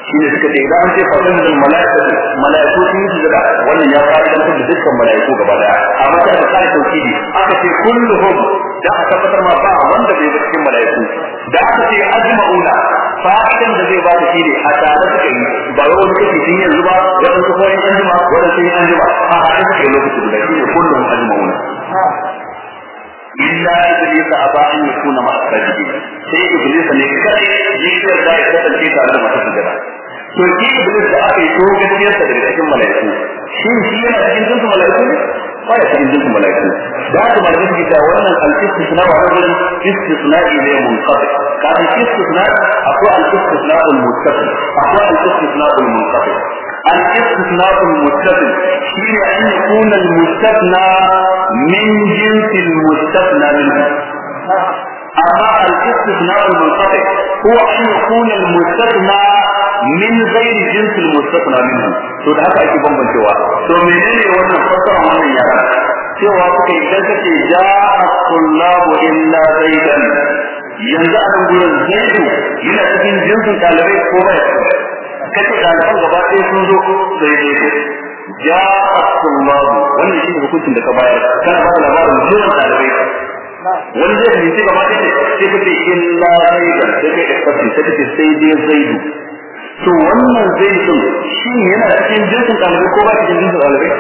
shine suka ce idan an ce fa sajada al mala'ika mala'iku sun yi sujada wannan ya fara da dukkan mala'iku gaba ɗaya amma kada ka kare tauhidi aka ce kulluhum da aka tabbatar ma ba wanda bai cikin mala'iku da aka ce ajma'una fa'idan da zai ba ta shi ne a tare suka yi ba wai wani kashi sun yanzu ba wadan su koyin an jima wadan sun yi an jima a haɗe suka yi lokaci guda shi ne kullum ajma'una illa iblis aba an yakuna ma'a sajidin sai iblis ne kai yake da ya kasance tare da masu sujada to shi iblis da aka yi to gaskiyar sa daga cikin mala'iku shin shi yana cikin jinsu mala'iku ne ba ya cikin jinsu mala'iku da haka mala'iku suke cewa wannan al-istisna wa rajulun istisna'i ne munqati كان في استثناء أقوى الاستثناء المتصل أقوى الاستثناء المنقطع الاستثناء المتصل حين أن يكون المستثنى من جنس المستثنى منه. أما الاستثناء المنقطع هو أن يكون المستثنى من غير جنس المستثنى منه. to da haka ake bambancewa to menene wannan fassara wannan yara cewa suka yi dan kace ja'a kullabu illa zaidan yanzu a nan gurin zaidu yana cikin jinsin ɗalibai ko bai kace ɗaliban gaba ɗaya sun zo sai zaidu ja as-sullabu wannan shi ne hukuncin da ka bayar. Kana ba labarin zuwan ɗalibai. Wani zai fahimci gaba ɗaya ne sai ka ce illa zaidan sai kai exception sai ka ce sai dai zaidu. To wannan zaidun shi yana cikin jinsin ɗalibai ko ba cikin jinsin ɗalibai?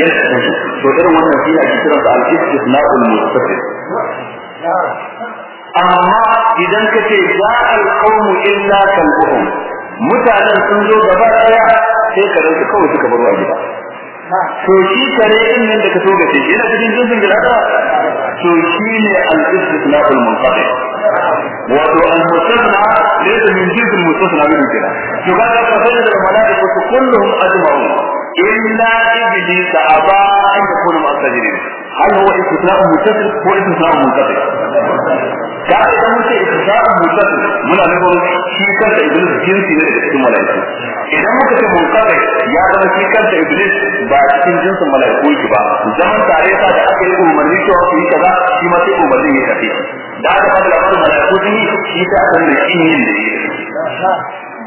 Yana cikin to irin wannan shi ake kiransa al-istisna'ul mustafi amma idan ka ce za al-qawmu illa kalbuhum. Mutanen sun zo gaba ɗaya sai ka rauka kawai suka baro a gida. To shi kare ɗin nan da ka so ga shi yana cikin jinsin da to shi ne al-istisna'ul munqati. Wato al-mustasna laysa min jinsil mustasna min kira to kaga fa sai da malaikatu kulluhum ajma'un illa iblis aba an yakuna ma'asajirin hal huwa istisna'u muttasil ko istisna'u munqati. Da idan mun ce istisna'u muttasil muna nufin shi kansa iblis jinsi ne daga cikin malaiku. Idan muka ce munqati ya zama shi kansa iblis ba cikin jinsin malaiku yake ba. Zaman tare sa da aka yi umarni cewa su yi kaza shi ma sai umarnin ya tafi. Da aka fara labarin malaiku sun shi ta nuna kin yin da yi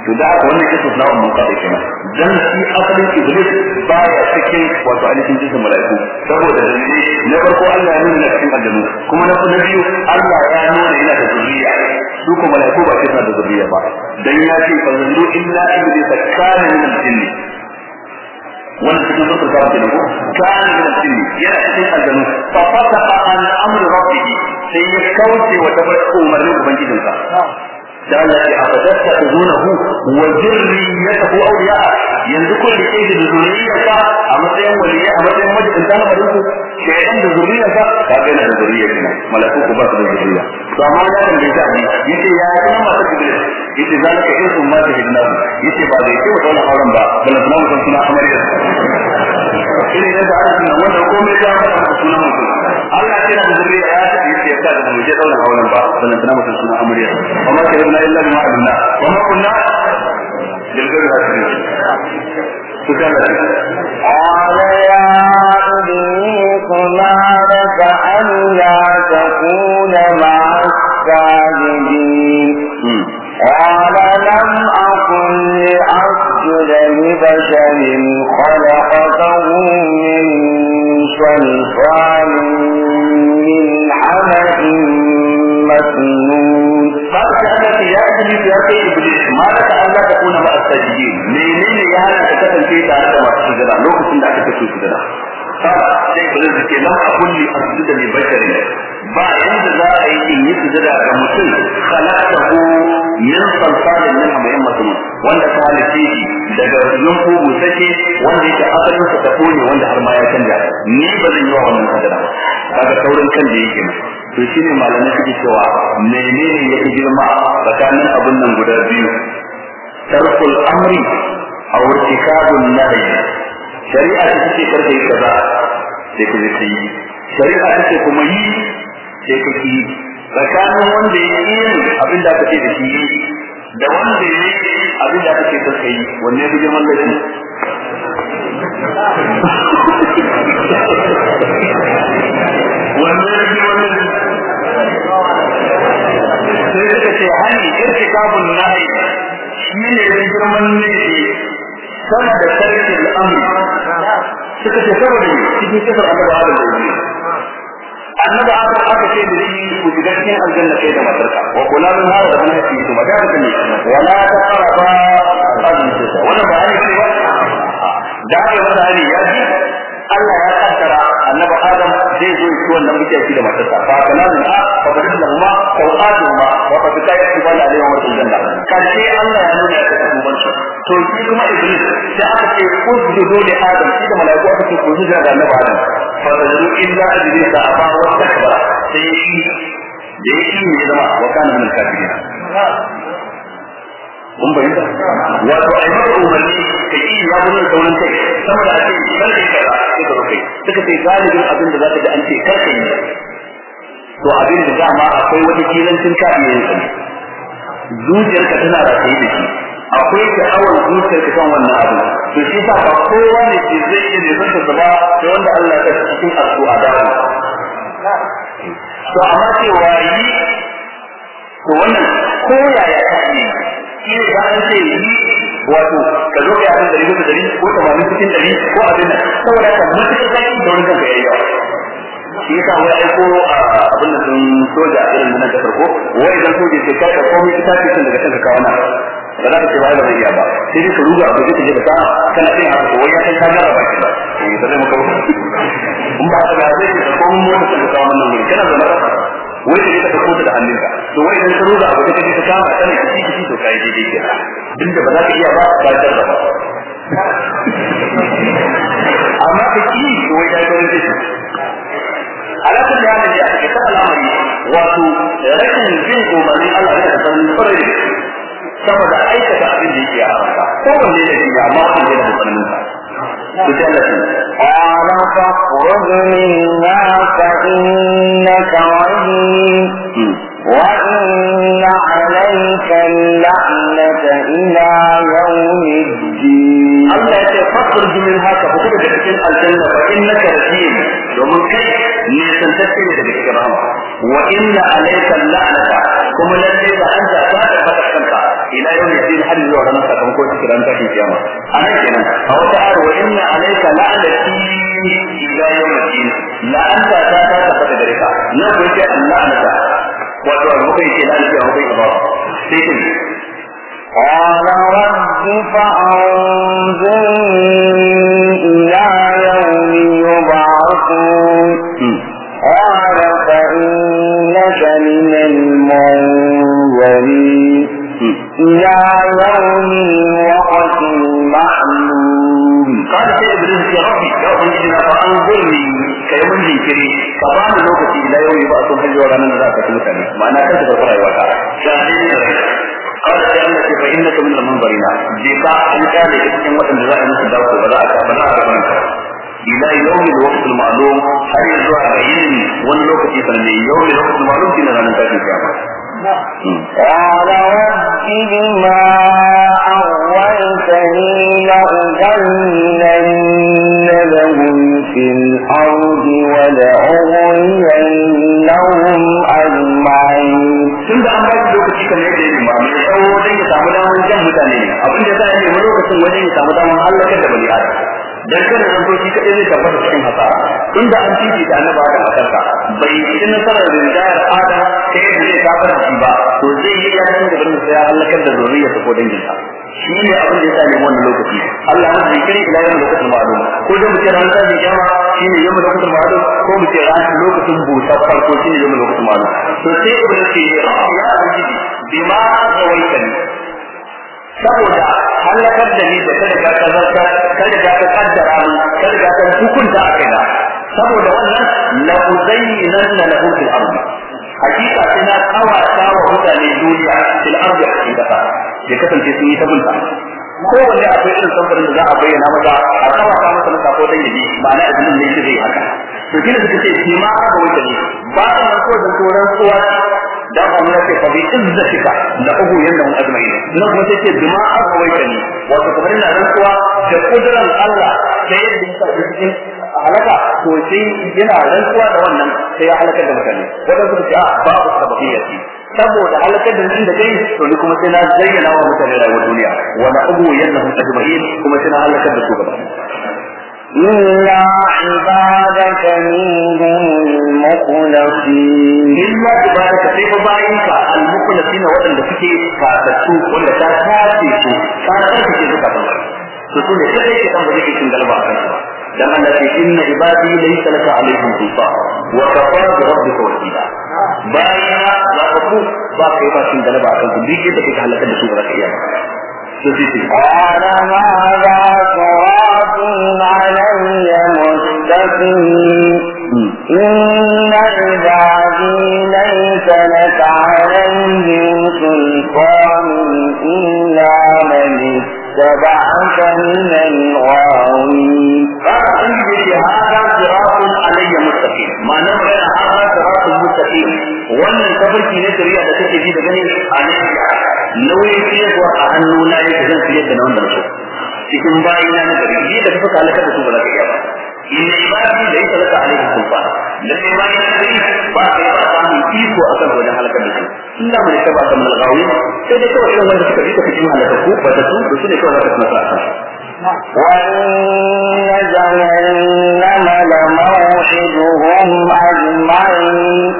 to da aka wannan kisu na umman kafa kenan dan shi asalin iblis baya cikin wato ainihin jinsin malaiku saboda dalili na farko Allah ya nuna cikin aljannu kuma na na biyu Allah ya nuna yana da zuriya su kuma malaiku ba kisa da zuriya ba dan ya ce fa zanzu illa iblis kana min al-jinni wannan cikin sura ta kenan ko kana min al-jinni yana cikin aljannu fa fasaqa an amri rabbih sai ya kauce wa tabbata umarnin ubangijinsa da Allah ya abadatta tuzunahu wa zurriyatahu awliya yanzu kun riƙe da zuriyarsa a matsayin waliya a matsayin majalisin da na ku shaytan da zuriyarsa ka ga da zuriya kina malaku ku ba su da zuriya to amma ya kan bai tabi ya ce ya kuma mata iblis ya ce zalika irsun ma ta hidna ya ce ba ce wa wannan auren ba ballan sunan mutum suna shi ne da aka nuna wannan komai da aka samu suna mutum Allah ya da zuriya ya ta yi ya ta da mu je daura auren ba sannan tana mutum suna amriya amma kai na illa ma aduna wa ma kunna dilgar hasbi su ta da قال يا أبني كما لك أن لا تكون مع الساجدين قال لم أكن لأصل رجل لبشر خلقته من صلصال من حمأ مسنون. فرق أنك يا إبليس يا إبليس ما لك أن لا تكون مع الساجدين؟ منين يا أنا تكتل في تعالى مع السجدة لو كنت لك تكتل سجدة شيخ رزق ke lam akun li asjuda li basharin ba yanda za a yi in yi sujada min salsalin min hamayin masnun wanda ta halice shi daga yunfu busake wanda yake asalin sa ta ne wanda har ma ya canja. Ni ba zan yi wa wannan sujada ba. Kaga saurin kan da yake nan to shine malamai suke cewa menene yake girma tsakanin abun nan guda biyu? Tarkul amri aw irtikabun nahy. Shari'a ta kuma yi sai tsakanin wanda ya yi abin da aka ce da shi da wanda ya yi abin da aka ce kar ka yi wanne ya girman laifi? Wanne ya girman laifi? Sai suka ce hani irtikabun nahi shi ne da girman laifi sama da sarkin amri suka ce saboda cikin kisar annabi adam da annabi adam aka ce da shi ku shiga cikin aljanna kai da matarka. Wa kula min hada da haƙi su magana ta ne wala ta qaraba hadisi wannan ba hani ce ba. Da aka masa hani ya ji Allah ya kaddara annabi Adam zai zo shi wannan mutaki da matarsa. Fa kana min a fa ba da lahuma sawatuhuma wa fa ta yi ibada alaihi wa sallam ƙarshe Allah ya nuna ta tuban su to shi kuma Iblis sai aka ce usjudu li Adam. Shi da malaiku aka ce ku sujuda ga annabi Adam. Fa tajru illa ajri da aba wa takbara sai shi da shi ne zama wa kana wato ai maka umarni ka yi ya gurin sauran kai sama da ake kar kai kaza sai ka kai. Suka ce galibin abin da za ka ji an ce kar kai to abin da dama akwai wata kilancin ka iya yin zuciyarka tana kai da shi. Akwai sha'awar zuciyarka kan wannan abu to shi sa ba kowa ne ke zai iya ne zanta ba sai wanda Allah ya sa cikin addu'a da to amma cewa yi to wannan ko yaya ka ne shi ne ba an ce yi wato ka zo ka yi abin dari ko dari ko tamanin cikin dari ko abin nan. Saboda ka mutu ka yi da wani kanka yayi yawa shi yasa wai aiko a abin da sun soja irin nan ƙasar ko wai idan soja sai kai ka komai ita ce daga kanka kawo na. Ba za ka ce wai ba zai iya ba. Sai dai ka ruga a guje ka je ka kana yin haka wai ya kai ka gara ba ki ba. Eh ba zai maka in ba ka ga zai ka komai mota ka kawo nan ne kana zama ka wai ka ka ɗauko da hannunka. To wai idan ka ruga a guje ka je ka kama kana kici kici to kai daidai ke. Duk da ba za ka iya ba ka jarra ba. Amma ka ki wai ya ga wani ala kulli halin da ake ta al'amari wato rashin jin umarnin Allah da san saboda da aikata abin da yake haramta. Ko wanne ne shi amma wannan yana da tsananin sa ku tallafi qala fakhruj minna fa innaka rajim hmm. wa inna alayka al-la'nata ila yawm al-din Allah ya ce fakhruj minha ka daga cikin aljanna fa ne san tafi ne daga cikin rahama wa inna alayka la'nata kuma lalle ba an ta ta da kanka ila yau ne din har zuwa ranar sakamako cikin ran tafi kiyama anan kenan a wata ayar wa inna alayka la'nati ila yau ne din la'anta ta ta ta da gare ka na ko ce la'nata wato alhukai ke la'nati a hukai ba sai قال رب فأنظرني إلى يوم يبعثون ka ba ni lokaci ila yau ba sun hajji ranar da za ka ci mutane ma'ana kan ka fara yawa ta shahidi da rai قال تعالى فإنك من المنظرين جيكا أن كان cikin waɗanda za a musu dako ba za a ba za a karɓa إلى يوم الوقت المعلوم هل يزوى بعين wani lokaci sanne يوم الوقت المعلوم في نظام تاكي كياما قال رب بما أغويتني لأزينن لهم في الأرض ولأغوينهم أجمعين tun da an ba shi lokaci kan yadda ya nema mai tsawo don ya samu damar jan mutane ne abin da ya nemi lokacin wajen ya samu damar halakar da bani adam dan kan nan to shi kadai zai tabbata cikin hasara inda an titi da annaba da matarka bai yi nasarar rinjayar adam sai yadda zai kafar shi ba to zai yi ya cikin gaban sai ya halakar da zuriya ta ko danginsa Shi ne abin da ya sa nemi wannan lokaci. Allah ya zikiri ila yau lokacin ma'lum ko da muke ran sa kiyama shi ne yau lokacin ma'lum ko muke ran lokacin busa farko shi ne yau lokacin ma'lum to sai ibn ce ya ubangiji bima gawaitani saboda halakar da ni da kada ka kazarta kada ka kaddara mu kada ka hukunta a kaina. Saboda wannan la uzayyinanna lahu fil ardi. Hakika sai na ƙawata wa mutane duniya fil ardi a cikin kasa ya kasance sun yi ta bunta kowanne akwai irin samfurin da za a bayyana masa a ƙawata masa na sako dan yaji ma'ana izinin ne shi zai haka. To kina suka ce shi ma aka wuce ne. Ba ta nan ko da tsoron tsuwa dan Allah ya ce fa bi izzatika la ubu yanda mun azmain nan kuma sai ce bima wuce ne wato kamar ina rantsuwa da kuduran Allah da yadda yake cikin halaka to sai yana rantsuwa da wannan sai ya halaka da mutane. Wanda suka ce a babu sababiyya saboda halakar da mutum da kai to ni kuma sai na zayyana wa mutane rayuwar duniya wa na abu yannahum ajma'in kuma sai na halakar da su gaba إلا عبادك منهم المخلصين illa ibadaka sai fa bayinka al-mukhlasina wadanda suke fatattu wanda ta tace su ta tace su suka لما إن عبادي ليس لك عليهم سلطة وكفى بربك وكيلا. باينا لا تقول. باقي ما شئت لبعا كنتم بيك بكي تحلق نسوك لك يا قال ماذا صراط علي مستقيم. إن عبادي ليس لك عليهم سلطان إلا من اتبعك من الغاوين. قال عندي هذا صراط علي مستقيم ما نبغى هذا صراط مستقيم wannan tafarki ne shari'a da take ji da gani a nan nauyin ciyarwa a hannu na yake zan ciyar da na wanda so cikin bayina na gari ni da kuka halaka da su ba za ka iya ba inna ibadi laysa laka alayhi sultan lalle ma ya kai ba kai ba samun iko akan wajen halakar da su illa man shaba kan al-ghawi sai dai kawai irin wanda suka bi ka cikin halakaku ba da su da su ne kawai za ka tsaya وإن جهنم لموعدهم أجمعين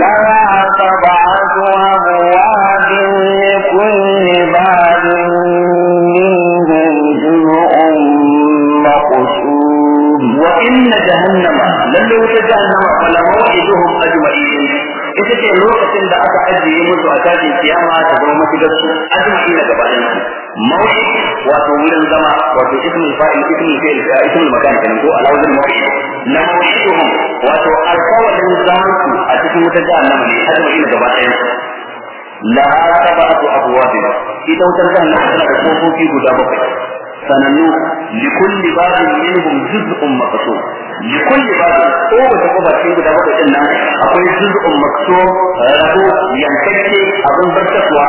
لها سبعة أبواب لكل باب منهم جزء مقسوم وإن جهنم لن جهنم فلموعدهم أجمعين ita ce lokacin da aka ajiye musu a tashin kiyama ta zama mafigar su azumi na gabanin su mawuyi wato wurin zama wato ismul fa'il ismul fi'il ismul makan kenan ko alawzul mawuyi na mawuyiduhum wato alkawalin zaman su a cikin wutar jahannama ne na gabanin su la sabatu abwabin ita wutar jahannama tana da kofofi guda bakwai. Sanannu likulli babin minhum juz'un maqsum likulli babin ko wata kofa cikin guda bakwai din nan akwai juz'un maqsum rabo yankakke abin barkatwa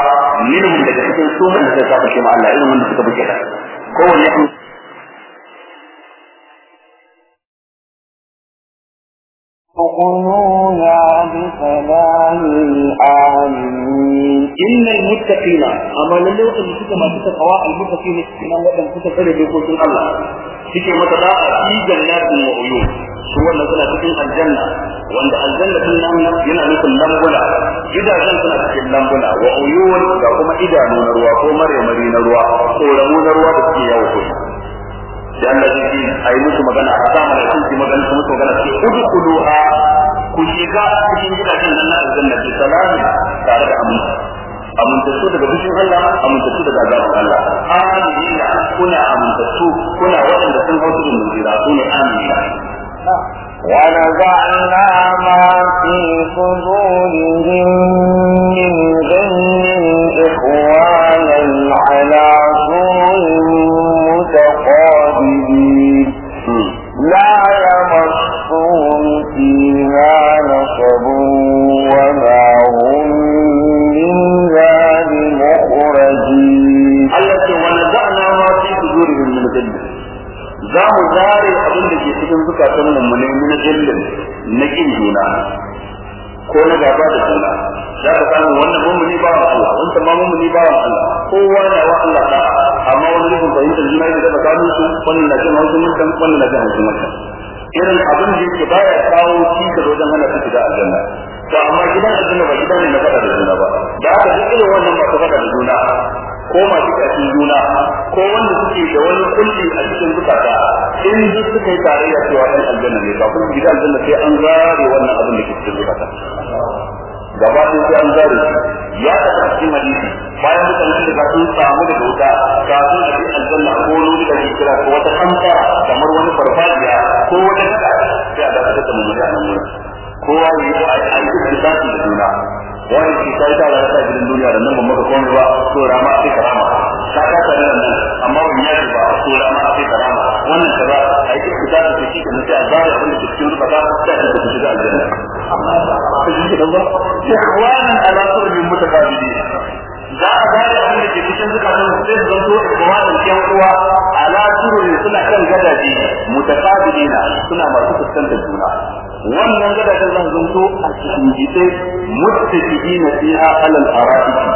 minhum daga cikin sunan da suka kafa ma Allah irin wanda suka buke da kowanne يدخلونها بسلام innal muttaqina amma lalle wadanda suka masu takawa al muttaqina kuma wadanda suka tsare dokokin Allah suke mata da fi jannatin wa uyun. Su wannan suna cikin aljanna wanda aljanna tun nan yana nufin lambuna. Gidajen suna cikin lambuna wa uyun da kuma idanu na ruwa ko mare mari na ruwa ko ramu na ruwa da suke yawo kuma da Allah zai musu magana a sa mana sun ci magana su musu magana ce udkhuluha ku shiga cikin gidajen nan na aljanna bi salamin tare da aminci. amintattu daga bishin Allah amintattu daga azabin Allah amina kuna amintattu kuna waɗanda sun hau tudun mujira su ne amina ونزعنا ما في صدورهم من غل إخوانا على cikin zukatan mummune na jillin na kin juna ko na gaba da juna. Za ka samu wannan mummuni ba wa Allah wancan ma mummuni ba wa Allah. Kowa na wa Allah da amma wani rufin fahimtar juna da tsakanin su wannan na jin hausin mutan wannan na jin hausin mutan irin abin da yake baya kawo cikin wajen hana su shiga aljanna. To amma gidan aljanna ba gidan ne na faɗa da juna ba. Da haka duk irin wannan masu faɗa da juna ko masu ƙarfin juna ko wanda suke da wani kulli a cikin zukata in duk suka yi tarayya cewa ɗan aljanna ne kafin su gida aljanna sai an zare wannan abin da ke cikin zukata gaba ɗaya sai an zare ya taɓa cikin hadisi bayan mutane da sun samu daga wuta kafin a yi aljanna ko wani da ke kira ko wata hanta kamar wani farfajiya ko wata kada sai a dakatar da mummuni a nan wurin kowa ya yi a yi da juna wani ke kai ta da ta gidan duniya da nan ban maka komai ba to rama sai karama ka ka da nan amma ban ya ba to rama sai karama wannan kaza a yi iktisasi da shi kan sai a zara abin da ke cikin zuba ta sai a tafi shiga aljanna. Ka ji ke dan ba ihwanan ala surbi mutakabili za a gane abin da ke cikin zukatan sai su zanto ihwanan yan uwa ala sururi suna kan gadaje mutakabilina suna masu fuskantar juna. Wannan gadajen zan zanto a cikin jite muttaqiina fiha alal ara'iki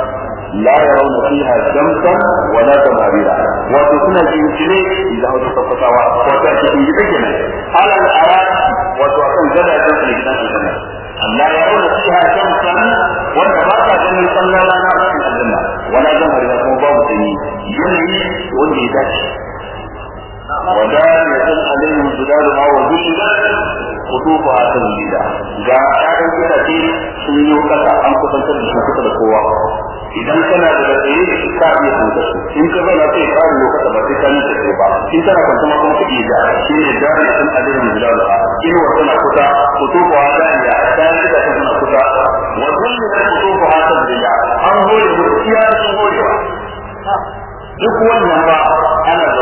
la yarawna fiha shamsan wala tamarira wato suna jinkire da wasu tabbatawa wato a cikin jite kenan alal ara'iki wato akan gadajen su gidan aljanna la yarawna fiha shamsan wanda ba ka ganin sallan rana a cikin aljanna wala tamarira kuma babu sanyi yanayi wanda ya dace ودانية عليهم ظلالها وذللت قطوفها تذليلا ga ƴaƴan kitace sun yi kasa an kusantar da su kusa da kowa idan kana da tsaye ka iya kusa su in ka zauna sai ka yi kasa ba sai ka yi tsaye ba in kana kwanta ma kuma ka iya da shi ne dani sun alirin zilaluha in wa tana kusa kutubuha daniya ƴaƴan kitace suna kusa wa zullilat kutubuha tadlila an hore mu iya sun horewa duk wannan ba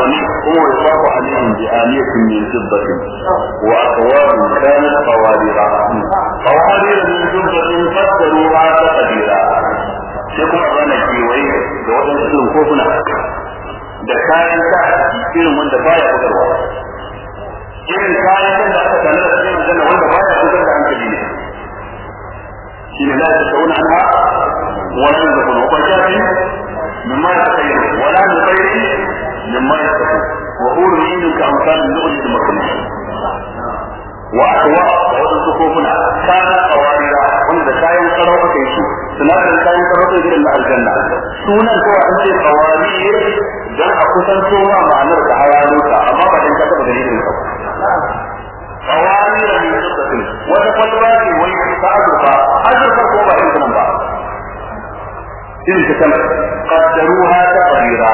ana zaune ko ya babu alihin bi aliyatin min zibbatin wa akwabin kanat qawadira qawadira min zibbatin faddaruha taqdira sai kuma zana kewaye da waɗansu irin kofuna da kayan sa irin wanda baya bugarwa irin kayan da aka tana da cikin aljanna wanda baya kusa da hankali ne shi ne la tasawuna anha wala yazqun wa qashati mimma yatakhayyaru wala nuqayri mimma yatakhayyaru wa huru min ka amsal al-lu'li al-maknun wa akwa da wasu kofuna kana qawarira wanda kayan sarau aka yi su sinadarin kayan sarau da irin na aljanna sunan kawai an ce qawarir dan a kusanto ma ma'anar da hayanuka amma ba dan ka taba dalilin ka qawarir min sutatin wata kwalba ce wai ta azurfa azurfa ko ba irin nan ba irin ta kan qaddaruha taqdira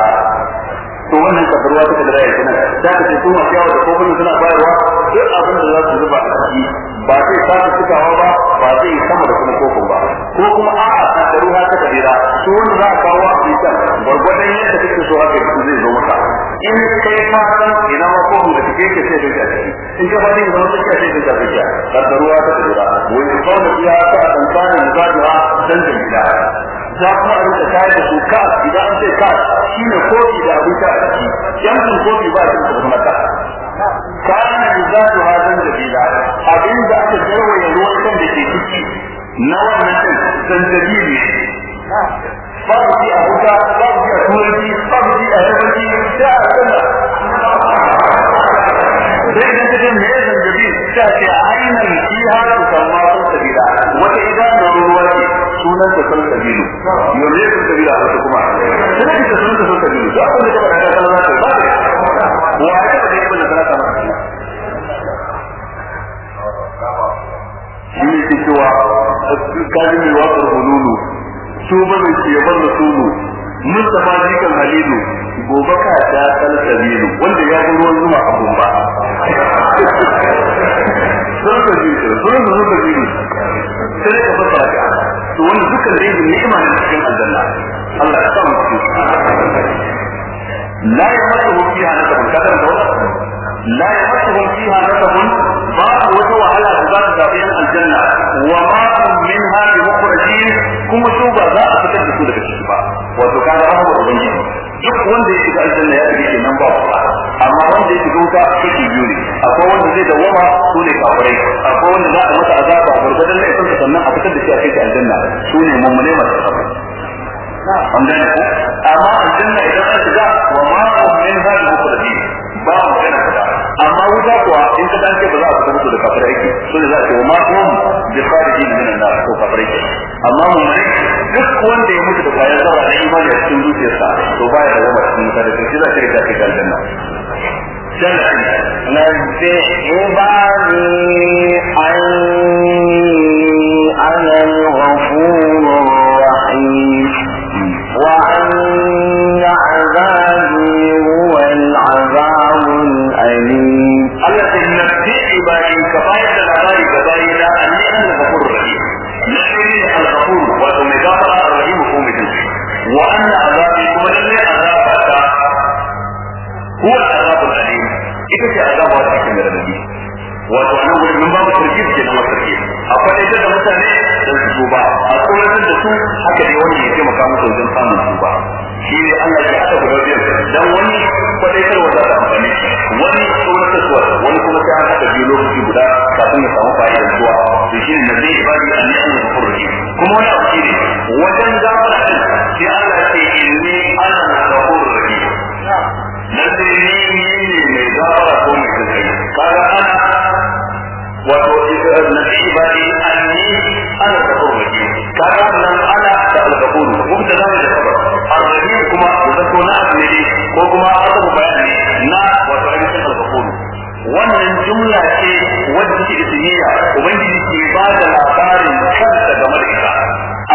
to wannan kafarwa take da rayuwa kenan za ka ce kuma kiyawa da kofin suna bayarwa duk abin da za su zuba a ciki ba zai fara cikawa ba ba zai yi sama da kuma kofin ba. Ko kuma a'a kafaruwa ta kabira su wanda za a kawo a bisan gwargwadon yadda kake so haka yanzu zai zo maka. In kai fatan ina ma kofin da kake ke sai da ciki. In ka fatan zama sai ka sai da ciki. Kafaruwa ta kabira wani kawai ya ta tsankanin zaduwa dan da gida. Za kuma a riƙa tayar da su ka idan an ce ka shi ne kofi da abin a ciki. Yankin kofi ba shi da kuma ka. Kana da za su hazan da bila abin da aka garwaye ruwan kan da ke ciki na wannan din zanjabili babu shi a wuta babu shi a turanci babu shi a yarbanci sai a sanna sai ka ce me ya zanjabi sai a ce ainihin shi har su kama sun sabila wata idanun ruwa ce. da sabilu yau ne sun sabila a wasu kuma? Sai ka ce sunan da sun sabilu za ku ne ka faɗa ba da wa ya taɓa da ibn da sana ta shi ne cewa kajin mai waƙar hululu su ba mai ke yabar da sulu Mustapha jikan Halilu gobe ka ta salsabilu wanda ya ga ruwan zuma a gumba salsabilu sunan da salsabilu sai ka fasa ka to wanda dukkan da yin ni'ima ne cikin aljanna. Allah ya samu la yamassuhu fiha nasabun. Kada da wannan? La yamassuhu fiha nasabun. Babu wata wahala da za ta zaɓi yan aljanna. Wa ma hum minha bi mukhrajin kuma su ba za a fitar da su daga ciki ba. Wato ka ga rahmar ubangiji. Duk wanda ya shiga aljanna ya shiga nan ba amma wanda ya shiga wuta kashi biyu ne. Akwai wanda zai dawama su ne kafirai. Akwai wanda za a masa azaba gurgurdan laifin sa sannan a fitar da shi a kai aljanna. Su ne mummune masu sabon an gane ko amma aljanna idan an shiga wa ma hum min hadi mukhrajin ba mu kana fada amma wuta kuwa in ka dace ba za a fita da kafirai ke so ne za a ce wa ma hum bi kharijin min an-nar. Ko kafirai ke. Amma mummune duk wanda ya mutu da kayan zarra na imani a cikin zuciyarsa to baya da wama cikin wuta da kai za ka riƙa kai aljanna. سلام نبئ عبادي عن su haka dai wani ya taimaka musu wajen samun tuba. Shi ne Allah ya haɗa guda biyar. Dan wani kwadaitarwa za ta amfani wani tsoratarwa wani kuma sai an haɗa biyu lokaci guda kafin ya samu fa'idar zuwa. To shi ne na zai ibadi an yi Allah rahim kuma wani abu shi ne wajen gafara din sai Allah ce inni ana kafur rahim lalle ni ni ne mai gafara ko mai tsaye kaga ana wato ibadi anni ana kafur rahim kaga wannan ana da al-kafur mubtada da khabar ar-rahim kuma zato na asiri ko kuma asabu bayani na wato ainihin al-kafur wannan jumla ce wadda take ismiya ubangiji ke ba da labarin kansa game da ita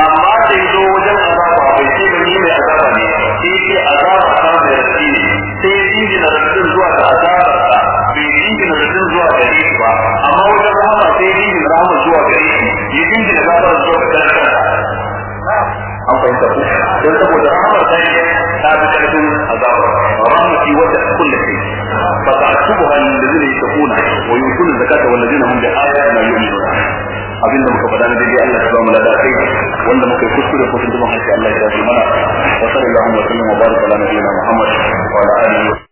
amma da yazo wajen azaba bai ce da ni mai azaba ne sai ce azaba ta mai rafi ne sai jingina rafin zuwa ga azabarsa bai jingina rafin zuwa shi ba amma wajen rahama sai jingina rahama zuwa gare shi ya jingina gafara zuwa ga التي فتعقبها الذين يشكون ويؤتون الزكاة والذين هم بآياتنا يؤمنون. أبين لما كفر أنا بيجي أن لا داخل وأن لما كفر كفر كفر كفر كفر كفر كفر كفر كفر كفر كفر كفر كفر كفر كفر